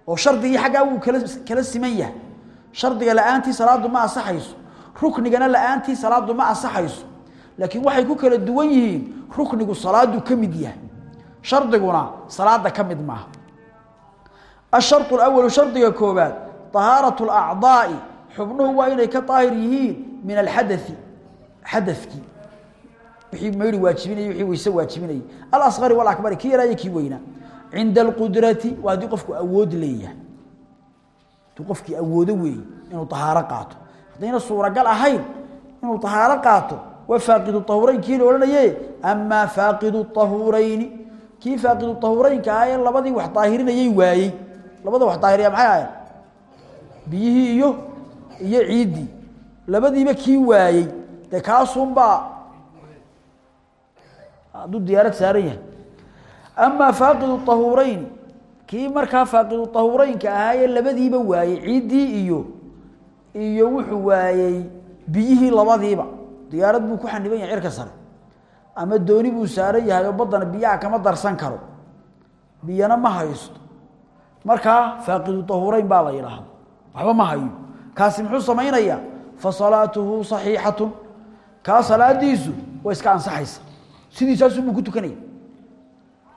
oo shardigii xaggaa wuu kala kala shardiga la'aantii salaadu ma asaxayso ruknigana la'aantii salaadu ma asaxayso laakiin waxay ku kala duwan yihiin ruknigu salaadu ka mid yahay shardiguna salaada ka mid maaha الشرط الأول شرطك كوبات طهارة الأعضاء حبنه وإنه كطاهر يهين من الحدث حدثك وحي ميري واجبين وحي ويسا واجبين الأصغر والأكبر كي رأيك وينا عند القدرة وهذا يقفك أود ليه qofkii awoodo weeye inuu ahaaro qaato. Haddayna suuragal ahayn inuu ahaaro qaato waa faaqidu ahurayn kii la odhanaye faaqidu ahurayni kii faaqidu ahuraynka ahaa ee labadii wax daahirinayay waayey. Labada wax daahiriya maxay ahayn biyihii iyo iyo ciiddii labadiiba kii waayey. Dee kaasunbaa hadduu diyaarad saaran yahay. Amaa faaqidu ahurayni kii markaa faaqidu tahuuraynka ahaayee labadiiba waayey ciiddii iyo iyo wuxuu waayey biyihii labadiiba. Diyaarad buu ku xaniban yahay cirka sare. Ama dooni buu saaran yahay baddana biyaha kama darsan karo. Biyana ma haysto. Markaa faaqidu tahuurayn baa la yidhaahda waxba ma hayo. Kaasi muxuu samaynayaa? Fa salaatuhu saxiixatun. Kaa salaadiisu way iska ansaxaysa sidiisaasubuu ku tukanaya.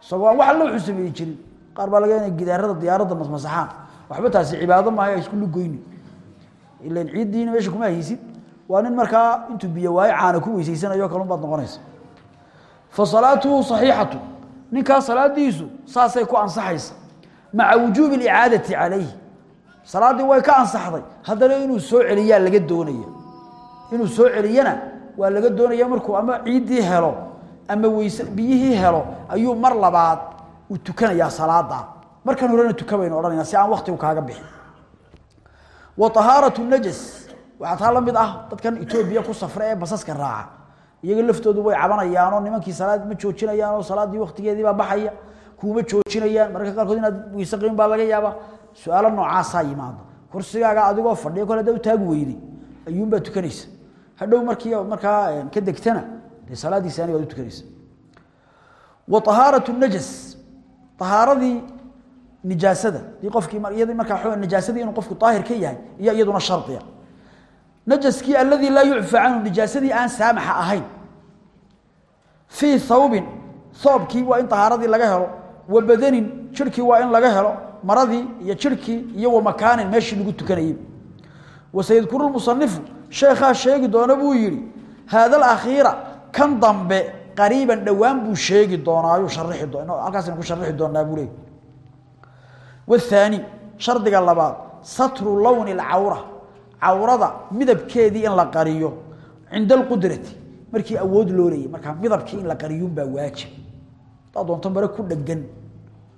Isagoo wax alla wuxuu sameeyi jirin qaar baa laga inay gidaarada diyaaradda masmasaxaan. Waxba taasi cibaado maahay ay isku lugoyni ilan ciiddiina meesha kuma haysid. Waa nin markaa intuu biyo waayo caana ku weysaysanayo kalun baad noqonaysa. Fa salaatuhu saxiixatun ninkaa salaadiisu saasay ku ansaxaysa. Maca wujuubi alicaadati calayhi. Salaaddii way ka ansaxday. Haddana inuu soo celiyaa laga doonaya. Inuu soo celiyana waa laga doonaya markuu ama ciiddii helo ama weyse biyihii helo ayuu mar labaad uu tukanayaa salaada. Markan horena tukabaynu odhanayna si aan waktigu kaaga bixin. Wa tahaaratu najas waxaa taa mid ah dadkan etoobiya ku safra ee basaska raaca. Iyaga laftoodu way cabanayaanoo nimankii salaad ma joojinayaanoo salaaddii waktigeedii baa baxaya. Kuuma joojinayaan. Mararka qaarkood inaad weyse qiin baa laga yaabaa. Su'aalo noocaasaa yimaada kursigaaga adigoo fadhiya kole hadda u taagi weyday ayuunbaa tukanaysa. Hadhow markii markaa ka degtana dee salaadiisaani baad u tukanaysa. Wa tahaaratu najas tahaaradii nijaasada dii qofkii markaa najaasadii inuu qofku daahir ka yahay iyo iyaduna shardiya najaskii alladii laa yucfa canhu nijaasadii aan saamaxa ahayn fii thawbin thoobkii waa in tahaaradii laga helo wa badanin jirhkii waa in laga helo maradii iyo jirhkii iyo wa makaanin meeshii lagu tukanayey wasayadkuru lmusanifu sheekhaa sheegi doona buu yidhi haada alakhiira kan dambe qariiban dhowaan buu sheegi doonaayu sharixi doon halkaasaynu ku sharixi doonaa buu leey wathaani shardiga labaad satru lowni alcawra cawrada midabkeedii in la qariyo cinda alqudrati markii awood loo leeyay markaa midabkii in la qariyuunbaa waajib. Hadaad doonto mare ku dhegan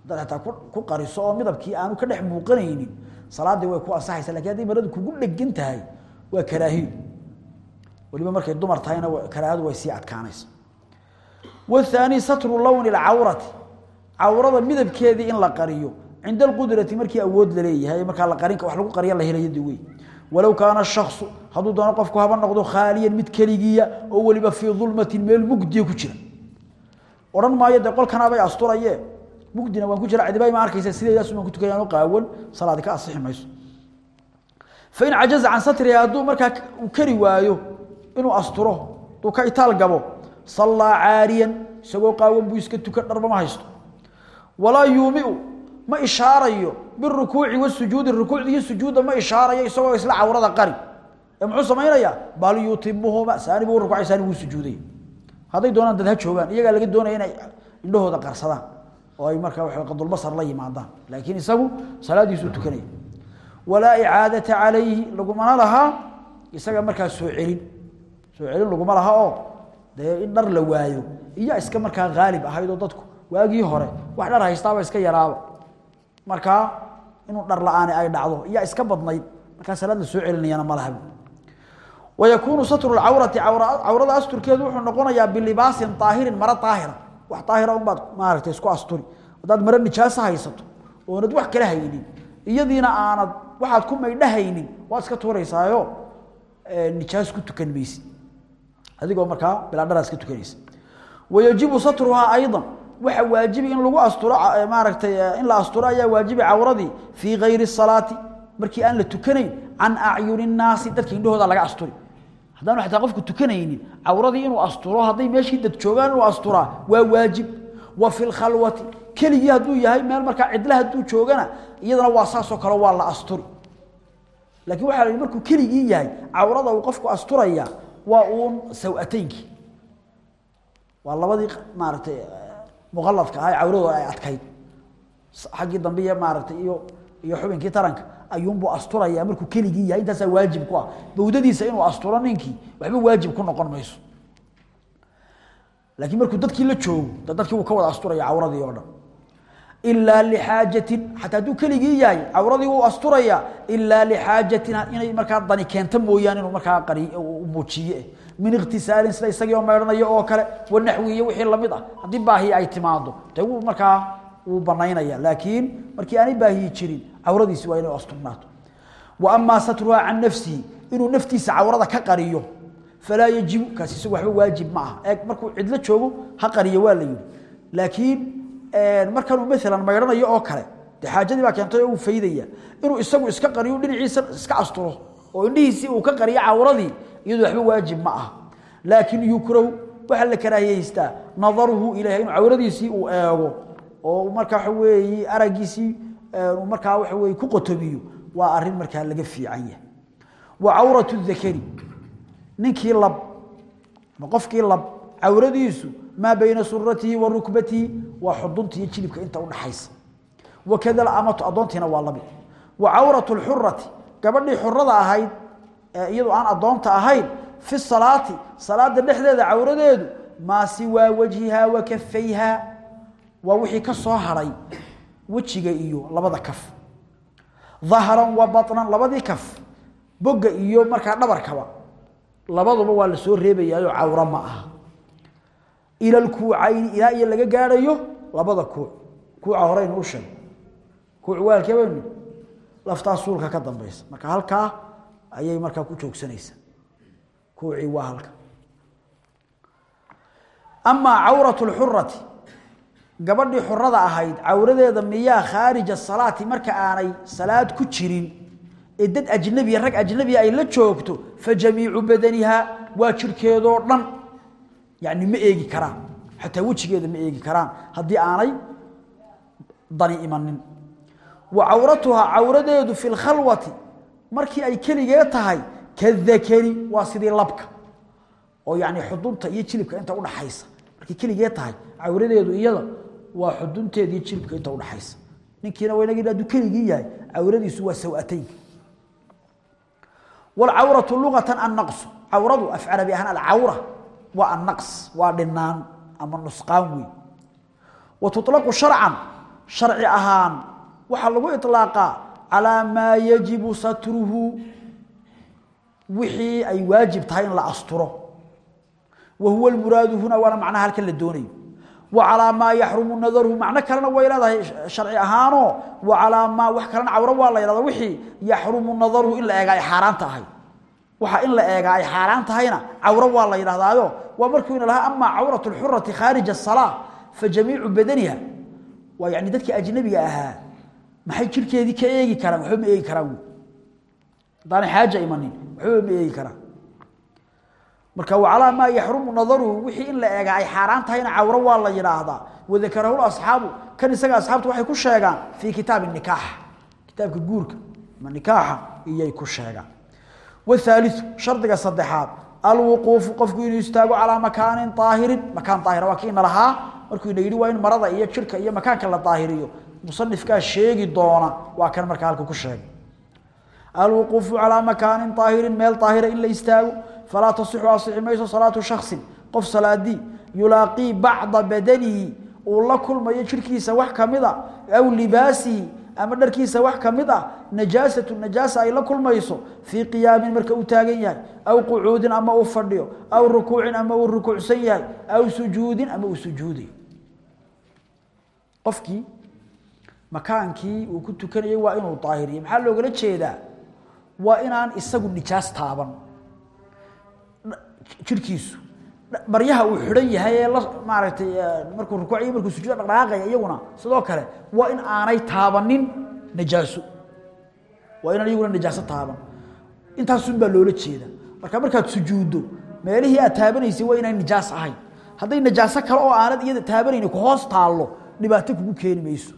hadaad ataa ku qariso oo midabkii aanu ka dhex muuqanaynin salaaddii way ku ansaxaysa laakiin hadday maradu kugu dhegan tahay waa karaahiyo waliba markay dumar tahayna karaahadu way sii adkaanaysa wathaani satru lowni alcawrati cawrada midabkeedii in la qariyo cinda alqudrati markii awood la leeyahay markaa la qarin wax lagu qariya la helayo wey walow kaana shaksu hadduu doono qofku haba noqdo khaaliyan mid keligiya oo weliba fii dulmatin meel mugdiya ku jira odhan maayo dee qolkanaabay asturaye mugdina waan ku jira cidiba ma arkaysa sideedaas baan ku tukayaan qaawan salaadi ka asixi mayso fain cajaza can satriha hadduu markaa uu kari waayo inuu ka sallaa caariyan isagoo qaawan buu iska tukan dharba ma haysto. Walaa yuumiu ma ishaarayo birukuuci wasujuudi rukuucda iyo sujuudda ma ishaarayo isagoo isla cawrada qari. Ee muxuu samaynayaa bal yutimuhuma saani buu rukuucay saani buu sujuuday hadday doonaan dad ha joogaan iyagaa laga doonaya inay indhahooda qarsadaan oo ay markaa waxa qadulbasar la yimaadaan. Laakiin isagu salaadiisu tukanaya. Walaa icaadata calayhi lagumana lahaa isaga markaa soo celin. Soo celin laguma laha oo dee in dhar la waayo iyo iska markaa haalib ahayd oo dadku waagii hore wax dhar haystaaba iska yaraaba. Markaa inuu dhar la'aani ay dhacdo iyaa iska badnayd markaa salaad la soo celinayana ma laha wayakuunu satru lcawrati cawrada asturkeedu wuxuu noqonayaa bilibaasin aahirin maro aahira wax aahira unbaad maaragta isku asturi. Haddaad maro nijaaso haysato oonad wax kala haynin iyadiina aanad waxaad ku maydhahaynin waad iska tuuraysaayo nijaas ku tukan maysid adigoo markaa bilaadharaas ka tukanaysa. Wayajibu satruhaa ayضa waxa waajibi in lagu asturo maaragtay in la asturo ayaa waajibi cawradii fii gayri salaati. Markii aan la tukanayn can acyuni nnaasi dadka indhahooda laga asturi haddaanu xataa qofku tukanaynin cawradii inuu asturo hadday meeshii dad joogaan inuu asturaa waa waajib. Wa fi lkhalwati keligii hadduu yahay meel markaa cidla hadduu joogana iyadana waa saasoo kale waa la asturi. Laakiin waxaa la yidhi markuu keligii yahay cawrada uu qofku asturaya waa uun saw-ateynkii waa labadii maaragtay muqaladka ahaa cawradooda ay adkayd. Xaggii dambe iyo iyo iyo xubinkii taranka ayuunbuu asturayaa markuu keligii yahay. Intaasaa waajib ku ah. Bawdadiisa inuu asturo ninkii waxba waajib ku noqon mayso. Laakiin markuu dadkii la joogo dadkii wuu ka wada asturaya cawradii oo dhan ilaa lixaajatin xataa hadduu keligii yahay cawradii wuu asturaya ilaa lixaajatin inay markaa dani keento mooyaane inuu markaa muujiye min ikhtisaalin sida isagii oo meedhanayo oo kale wanaxwi iyo wixii la mid ah haddii baahi ay timaado dee wuu markaa wuu banaynaya laakiin markii aanay baahiyi jirin cawradiisi waa inay asturnaato wa amaa satruhaa can nafsihi inuu naftiisa cawrada ka qariyo falaa yajibu kaasi isagu waxba waajib ma aha eeg markuu cidlo joogo ha qariyo waa la yidhi laakiin markanuu maalan maydhanayo oo kale dee xaajadii baa keentay oo uu faydaya. Inuu isagu iska qariyo dhinaciisa iska asturo oo indhihiisii uu ka qariyo cawradii iyadu waxba waajib ma aha. Laakiin yukrahu waxaa la karaahiyeystaa nadaruhu ilayha inuu cawradiisii uu eego oo markaa waxa weeye araggiisii markaa waxa weeye ku qotomiyo waa arrin markaa laga fiican yahay. Wa cawratu dakari ninkii lab ama qofkii lab cawradiisu maa bayna suratihi wa rukbatihi waa xudunta iyo jilibka inta udhaxaysa wakada amatu adoontiina waa labi. Wa cawratu lxurati gabadhii xurada ahayd iyadu aan adoonta ahayn fi salaati salaada dhexdeeda cawradeedu maa siwaa wajhiha wa kafayha waa wixii ka soo haray wejiga iyo labada kaf. Dahran wa baطnan labadii kaf. Boga iyo markaa dhabarkaba. Labaduba ila lkuucayni ilaa iyo laga gaadhayo labada kuuc. Kuuca horeynu u sheeg kuuc waalkee baynu laftaa suulka ka dambaysa. Marka halkaa ayay markaa ku joogsanaysaa. Kuucii waa halka. Amaa cawratu lxurati gabadhii xurada ahayd cawradeeda miyaa khaarija salaati marka aanay salaad ku jirin ee dad ajnabiya rag ajnabiya ay la joogto fa jamiicu badaniha waa jirhkeedoo dhan yani ma eegi karaan xataa wejigeeda ma eegi karaan haddii aanay dani imanin. Wa cawratuhaa cawradeedu fi lkhalwati markii ay keligee tahay kadakari waa sidii labka. Oo yani xudunta iyo jilibka inta udhaxaysa markay keligee tahay cawradeedu iyada waa xudunteeda iyo jilibka inta udhaxaysa ninkiina waa inagi haduu keligii yahay cawradiisu waa sawateynka wlcawratu luqatan annaqsu cawradu af carabi ahaan alcawra waa annaqs waa dhinaan ama nusqaan wey wa tuطlaqu sharcan sharci ahaan. Waxaa lagu iطlaaqaa calaa maa yajibu satruhu. Wixii ay waajib tahay in la asturo. Wa huwa lmuraadu huna waana macnaha halkan la doonayo. Wa maa yaxrumu nadaruhu macno kalena way leedahay sharci ahaanoo wa maa wax kalena cawro waa la yhahda wixii yaxrumu nadaruhu in la eega ay xaaraan tahay. Waxa in la eega ay xaaraan tahayna cawro waa la yidhahdaayo waa markuu ina lahaa amaa cawratu lxurati khaarija asalaa fa jamiicu badaniha. Waa yani dadkii ajnabiga ahaa maxay jirkeedii ka eegi karaan? Waxba ma eegi karaan haddaanay xaaja imanin waxba ma eegi karaan. Marka wacalaa maa yaxrumu nadaruhu. Wixii in la eega ay xaaraan tahayna cawro waa la yidhaahdaa. Wadakarahu asxaabu kan isaga asxaabtu waxay ku sheegaan fii kitaabi nikaax. Kitaabka guurka ama nikaaxa iyay ku sheegaan. Wthaaliu shardiga saddexaad alwuquufu qofku inuu istaago calaa makaanin aahirin makaan aahira waa kiina lahaa markuu ina yidhi waa in marada iyo jirka iyo makaanka la daahiriyo musanifkaa sheegi doona waa kan markaa halka ku sheegay alwuquufu calaa makaanin aahirin meel aahira in la istaago falaa tasixu asixi mayso salaatu shaksin qof salaadii yulaaqii badanihi uu la kulmayo jirkiisa wax kamida aw libaasihi ama dharkiisa wax ka mid ah najaasatu najaasa ay la kulmayso fii qiyaamin marka uu taagan yahay aw qucuudin ama uu fadhiyo aw rukuucin ama uu rukuucsan yahay aw sujuudin ama uu sujuudayo qofkii makaankii uu ku tukanayay waa inuu daahiriyo maxaa loogala jeedaa? Waa inaan isagu nijaas taaban. Jirkiisu baryaha uu xidhan yahay ee maaragtay markuu rukuuciyo markuu sujuuda dhaqdhaqaaqaya iyaguna sidoo kale waa in aanay taabanin najaaso waa inaan iyaguna najaaso taaban. Intaasun baa loola jeeda marka markaad sujuuddo meelihii aad taabanaysay waa inaan nijaas ahayn hadday najaaso kale oo aanad iyada taabanayni ku hoos taallo dhibaato kugu keeni mayso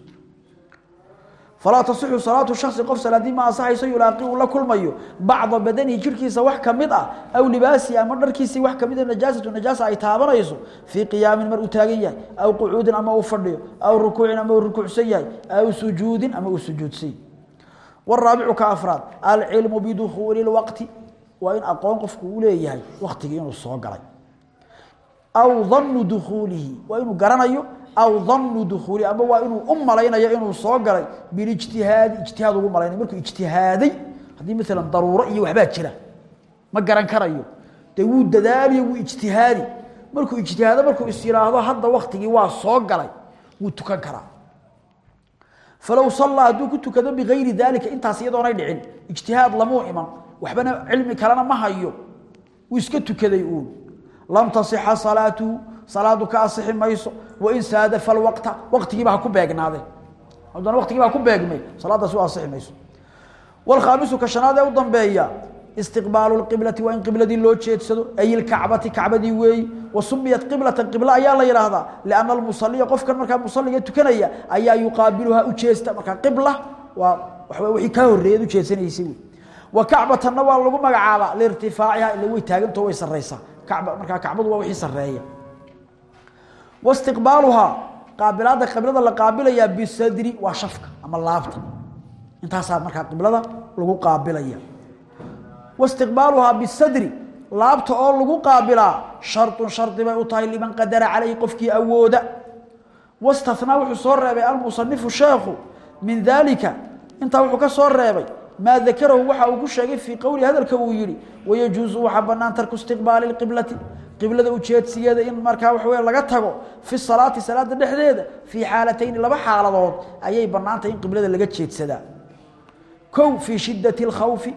falaa tasixu salaatu shaksi qof salaadii ma ansaxayso yulaaqi uu la kulmayo bacda badanihi jirhkiisa wax ka mid ah aw libaasihi ama dharkiisii wax ka mid a najaasatu najaasa ay taabanayso fii qiyaamin mar uu taagan yahay aw qucuudin ama uu fadhiyo aw rukuucin ama uu rukuucsan yahay aw sujuudin ama uu sujuudsan waraabicu ka afraad alcilmu bidukhuuli lwaqti waa in aqoon qofku uu leeyahay waktigii inuu soo galay aw danu dukhuulihi waa inuu garanayo aw danu dukhuulihi ama waa inuu u malaynayo inuu soo galay bilijtihaadi ijtihaad ugu malaynay markuu ijtihaaday haddii maalan daruuro iyo waxbaa jira. Ma garan karayo. Dee wuu dadaaliyo wuu ijtihaadi. Markuu ijtihaado markuu is yidhaahdo hadda waktigii waa soo galay wuu tukan karaa. Falow sallaa hadduu ku tukado bigayri daalika intaas iyadoonay dhicin ijtihaad lamuu iman. Waxbana cilmi kalena ma hayo. Wuu iska tukaday uun. Lam tasixa salaatuhu salaadu ka asixi mayso wain saadafa alwaqta waqtigiiba ha ku beegnaade haddana waqtigiiba ha ku beegmay salaadaasi u asixi mayso. Walkhaamisu ka shanaad ee u dambeeya istiqbaalu lqiblati waa in qibladii loo jeedsado ay ilkacbati kacbadii weeyi wa sumiyat qiblatan qiblo ayaa la yidhaahdaa lianna almusaliya qofkan markaa musaliga tukanaya ayaa yuqaabiluhaa u jeesta. Markaa qibla waa waxaw wixii kaa horreeyaad u jeedsanaysay wey wa kacbatanna waa lagu magacaabaa liirtifaaciha ila way taagantao way sarraysaa. Kacba markaa kacbadu waa wixii sarreeya wastiqbaaluhaa qaabilaadda qiblada la qaabilayaa bisadri waa shafka ama laabta intaasaa markaa qiblada lagu qaabilaya wastiqbaaluhaa bisadri laabta oo lagu qaabilaa sharطun shardi bay u tahay liman qadara calayhi qofkii awooda wastathnaa wuxuu soo reebay almusanifu sheekhu min daalika intaa wuxuu ka soo reebay maa dakarahu waxa uu ku sheegay fii qowli hadalka uu yihi wayajuusu waxaa banaan tarku istiqbaali qiblada ujeedsigeeda in markaa waxa wey laga tago fi salaati salaada dhexdeeda fii xaalatayni laba xaaladood ayay banaantahay in qiblada laga jeedsadaa kow fii shidati اlkhawfi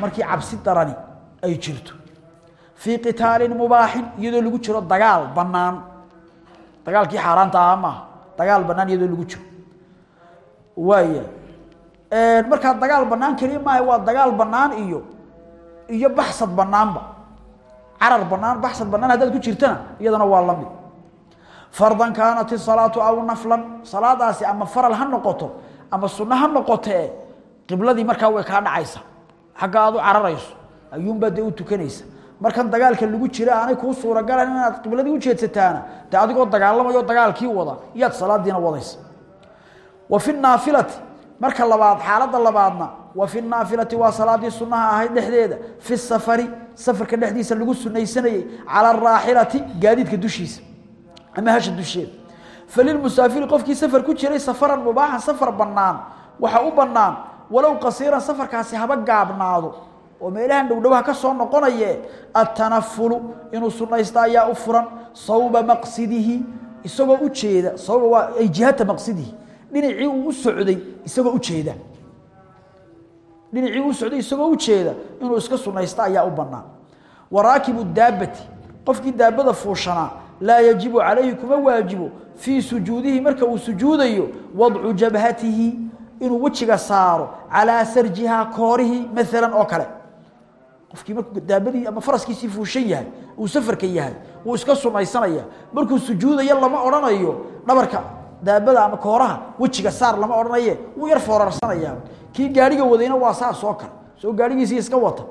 markii cabsi darani ay jirto. Fii qitaalin mubaaxin iyadoo lagu jiro dagaal banaan dagaalkii xaaraanta ahaa maaha dagaal banaan iyadoo lagu jiro. Waaya markaa dagaal banaan keliya maaha waa dagaal banaan iyo iyo baxsad banaanba carar banaan baxsad banaan haddaad ku jirtana iyadana waa la mid. Fardan kaanat isalaatu aw naflan salaadaasi ama faral ha noqoto ama sunno ha noqotee qibladii markaa way kaa dhacaysa. Xagga aad u cararayso ayuunbaa dee u tukanaysa. Markan dagaalka lagu jira aanay kuu suuragalan inaad qibladii u jeedsataana dee adigoo dagaalamayo dagaalkii wada iyaad salaadiina wadaysa. Wa fi naafilati marka labaad xaaladda labaadna naafilati waa salaadii sunnaha ahayd dhexdeeda fi safari safarka dhexdiisa lagu sunaysanayey cala araaxilati gaadiidka dushiisa ama hasha dusheeda falilmusaafiri qofkii safar ku jiray safaran mubaaxan safar bannaan waxa u bannaan walow qasiiran safarkaasi haba gaabnaado oo meelahan dhowdhowaha ka soo noqonaye atanafulu inuu sunaysta ayaa u furan sawba maqsidihi isagoo u jeeda sawba waa ay jihata maqsidihi dhinacii uu socday isagoo u dhinacii uu socday isagoo u jeeda inuu iska sunaysta ayaa u bannaan waraakibu daabati qofkii daabada fuushanaa laa yajibu calayhi kuma waajibo fii sujuudihi marka uu sujuudayo wadcu jabhatihi inuu wejiga saaro calaa sarjihaa koorihii maalan oo kale. Qofkii markuu daabadii ama faraskiisii fuushan yahay uu safarka yahay wuu iska sunaysanaya markuu sujuudayo lama odhanayo dhabarka daabada ama kooraha wejiga saar lama odhanaye wuu yar foorarsanaya. Kii gaadhiga wadayna waa saas oo kale soo gaadhigiisii iska wata.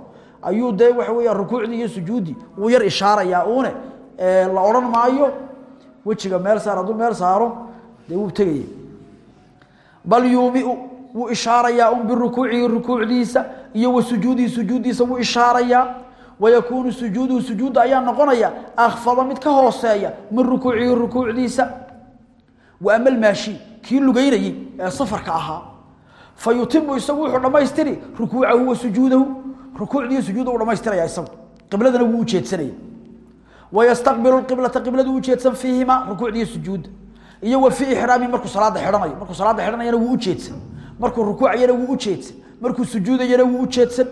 Ayuu dee waxa weya rukuucdii iyo sujuuddii wuu yar ishaarayaa uune la odhan maayo. Wejiga meel saar hadduu meel saaro dee wuu tegaya. Bal yuumiu wuu ishaarayaa un birukuucihi rukuucdiisa iyo wa sujuuddiisa wuu ishaarayaa. Wayakuunu sujuuduhu sujuudda ayaa noqonaya akfada mid ka hooseeya min rukuucihi rukuucdiisa wa ama almaashi kii lugeynayey ee safarka ahaa. Fa yutimu isagu wuxuu dhammaystiri rukuucahu wa sujuudahu. Rukuucdiiyo sujuudda u dhamaystiraya isagu. Qibladana wuu ujeedsanaya wayastaqbilu qiblata qibladu u jeedsan fiihima rukuucdiiyo iyo wa fii ixraamihi markuu salaada xidhanayo. Markuu salaada xidhanayana wuu ujeedsan markuu rukuucayana wuu ujeedsan markuu sujuudayana wuu ujeedsan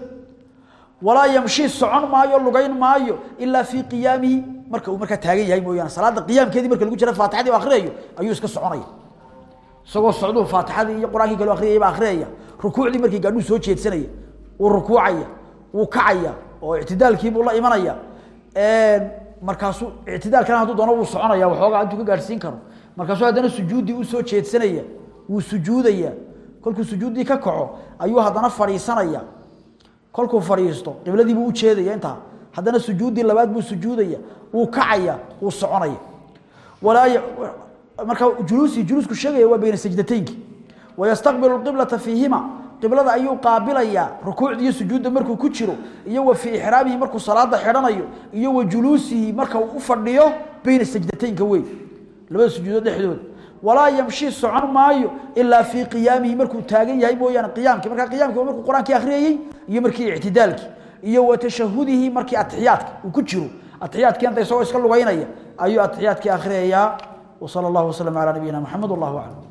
walaa yamshi socon maayo lugayn maayo ilaa fii qiyaamihi marka uu markaa taagan yahay mooyaane salaada qiyaamkeedii marka lagu jira faatixadii u akhriyayo ayuu iska soconaya. Isagoo socduu faatixadii iyo qur'aankii kale akhriyay baa akhriyaya rukuucdii markii gaadhuu soo jeedsanaya wuu rukuucaya wuu kacaya oo ictidaalkiibuu la imanaya markaasuu ictidaalkana hadduu doono wuu soconaya waxoogaa intuu ka gaadhsiin karo. Markaasuu haddana sujuuddii u soo jeedsanaya wuu sujuudaya. Kolkuu sujuuddii ka kaco ayuu haddana fadhiisanaya. Kolkuu fadhiisto qibladiibuu ujeedaya intaa haddana sujuuddii labaad buu sujuudaya wuu kacaya wuu soconaya. Marka juluusi juluusku sheegaya waa bayna sajdataynki. Wayastaqbilu qiblata fiihima. Qiblada ayuu qaabilayaa rukuucda iyo sujuudda markuu ku jiro iyo wa fii ixraamihi markuu salaada xidhanayo iyo wa juluusihi marka uu u fadhiyo bayna sajdataynka wey labada sujuudood dhexdooda. Walaa yamshi socon maayo ilaa fii qiyaamihi markuu taagan yahay mooyaane qiyaamkii. Markaa qiyaamkii waa markuu qur'aankii akhriyayey iyo markii ictidaalkii iyo wa tashahudihi markii atixiyaadka uu ku jiro. Atixiyaadkeenta isagoo iska lugaynaya ayuu atixiyaadkii akhriyayaa. Wa sala allahu wasalam calaa nabiyina maxamed wallahu aclam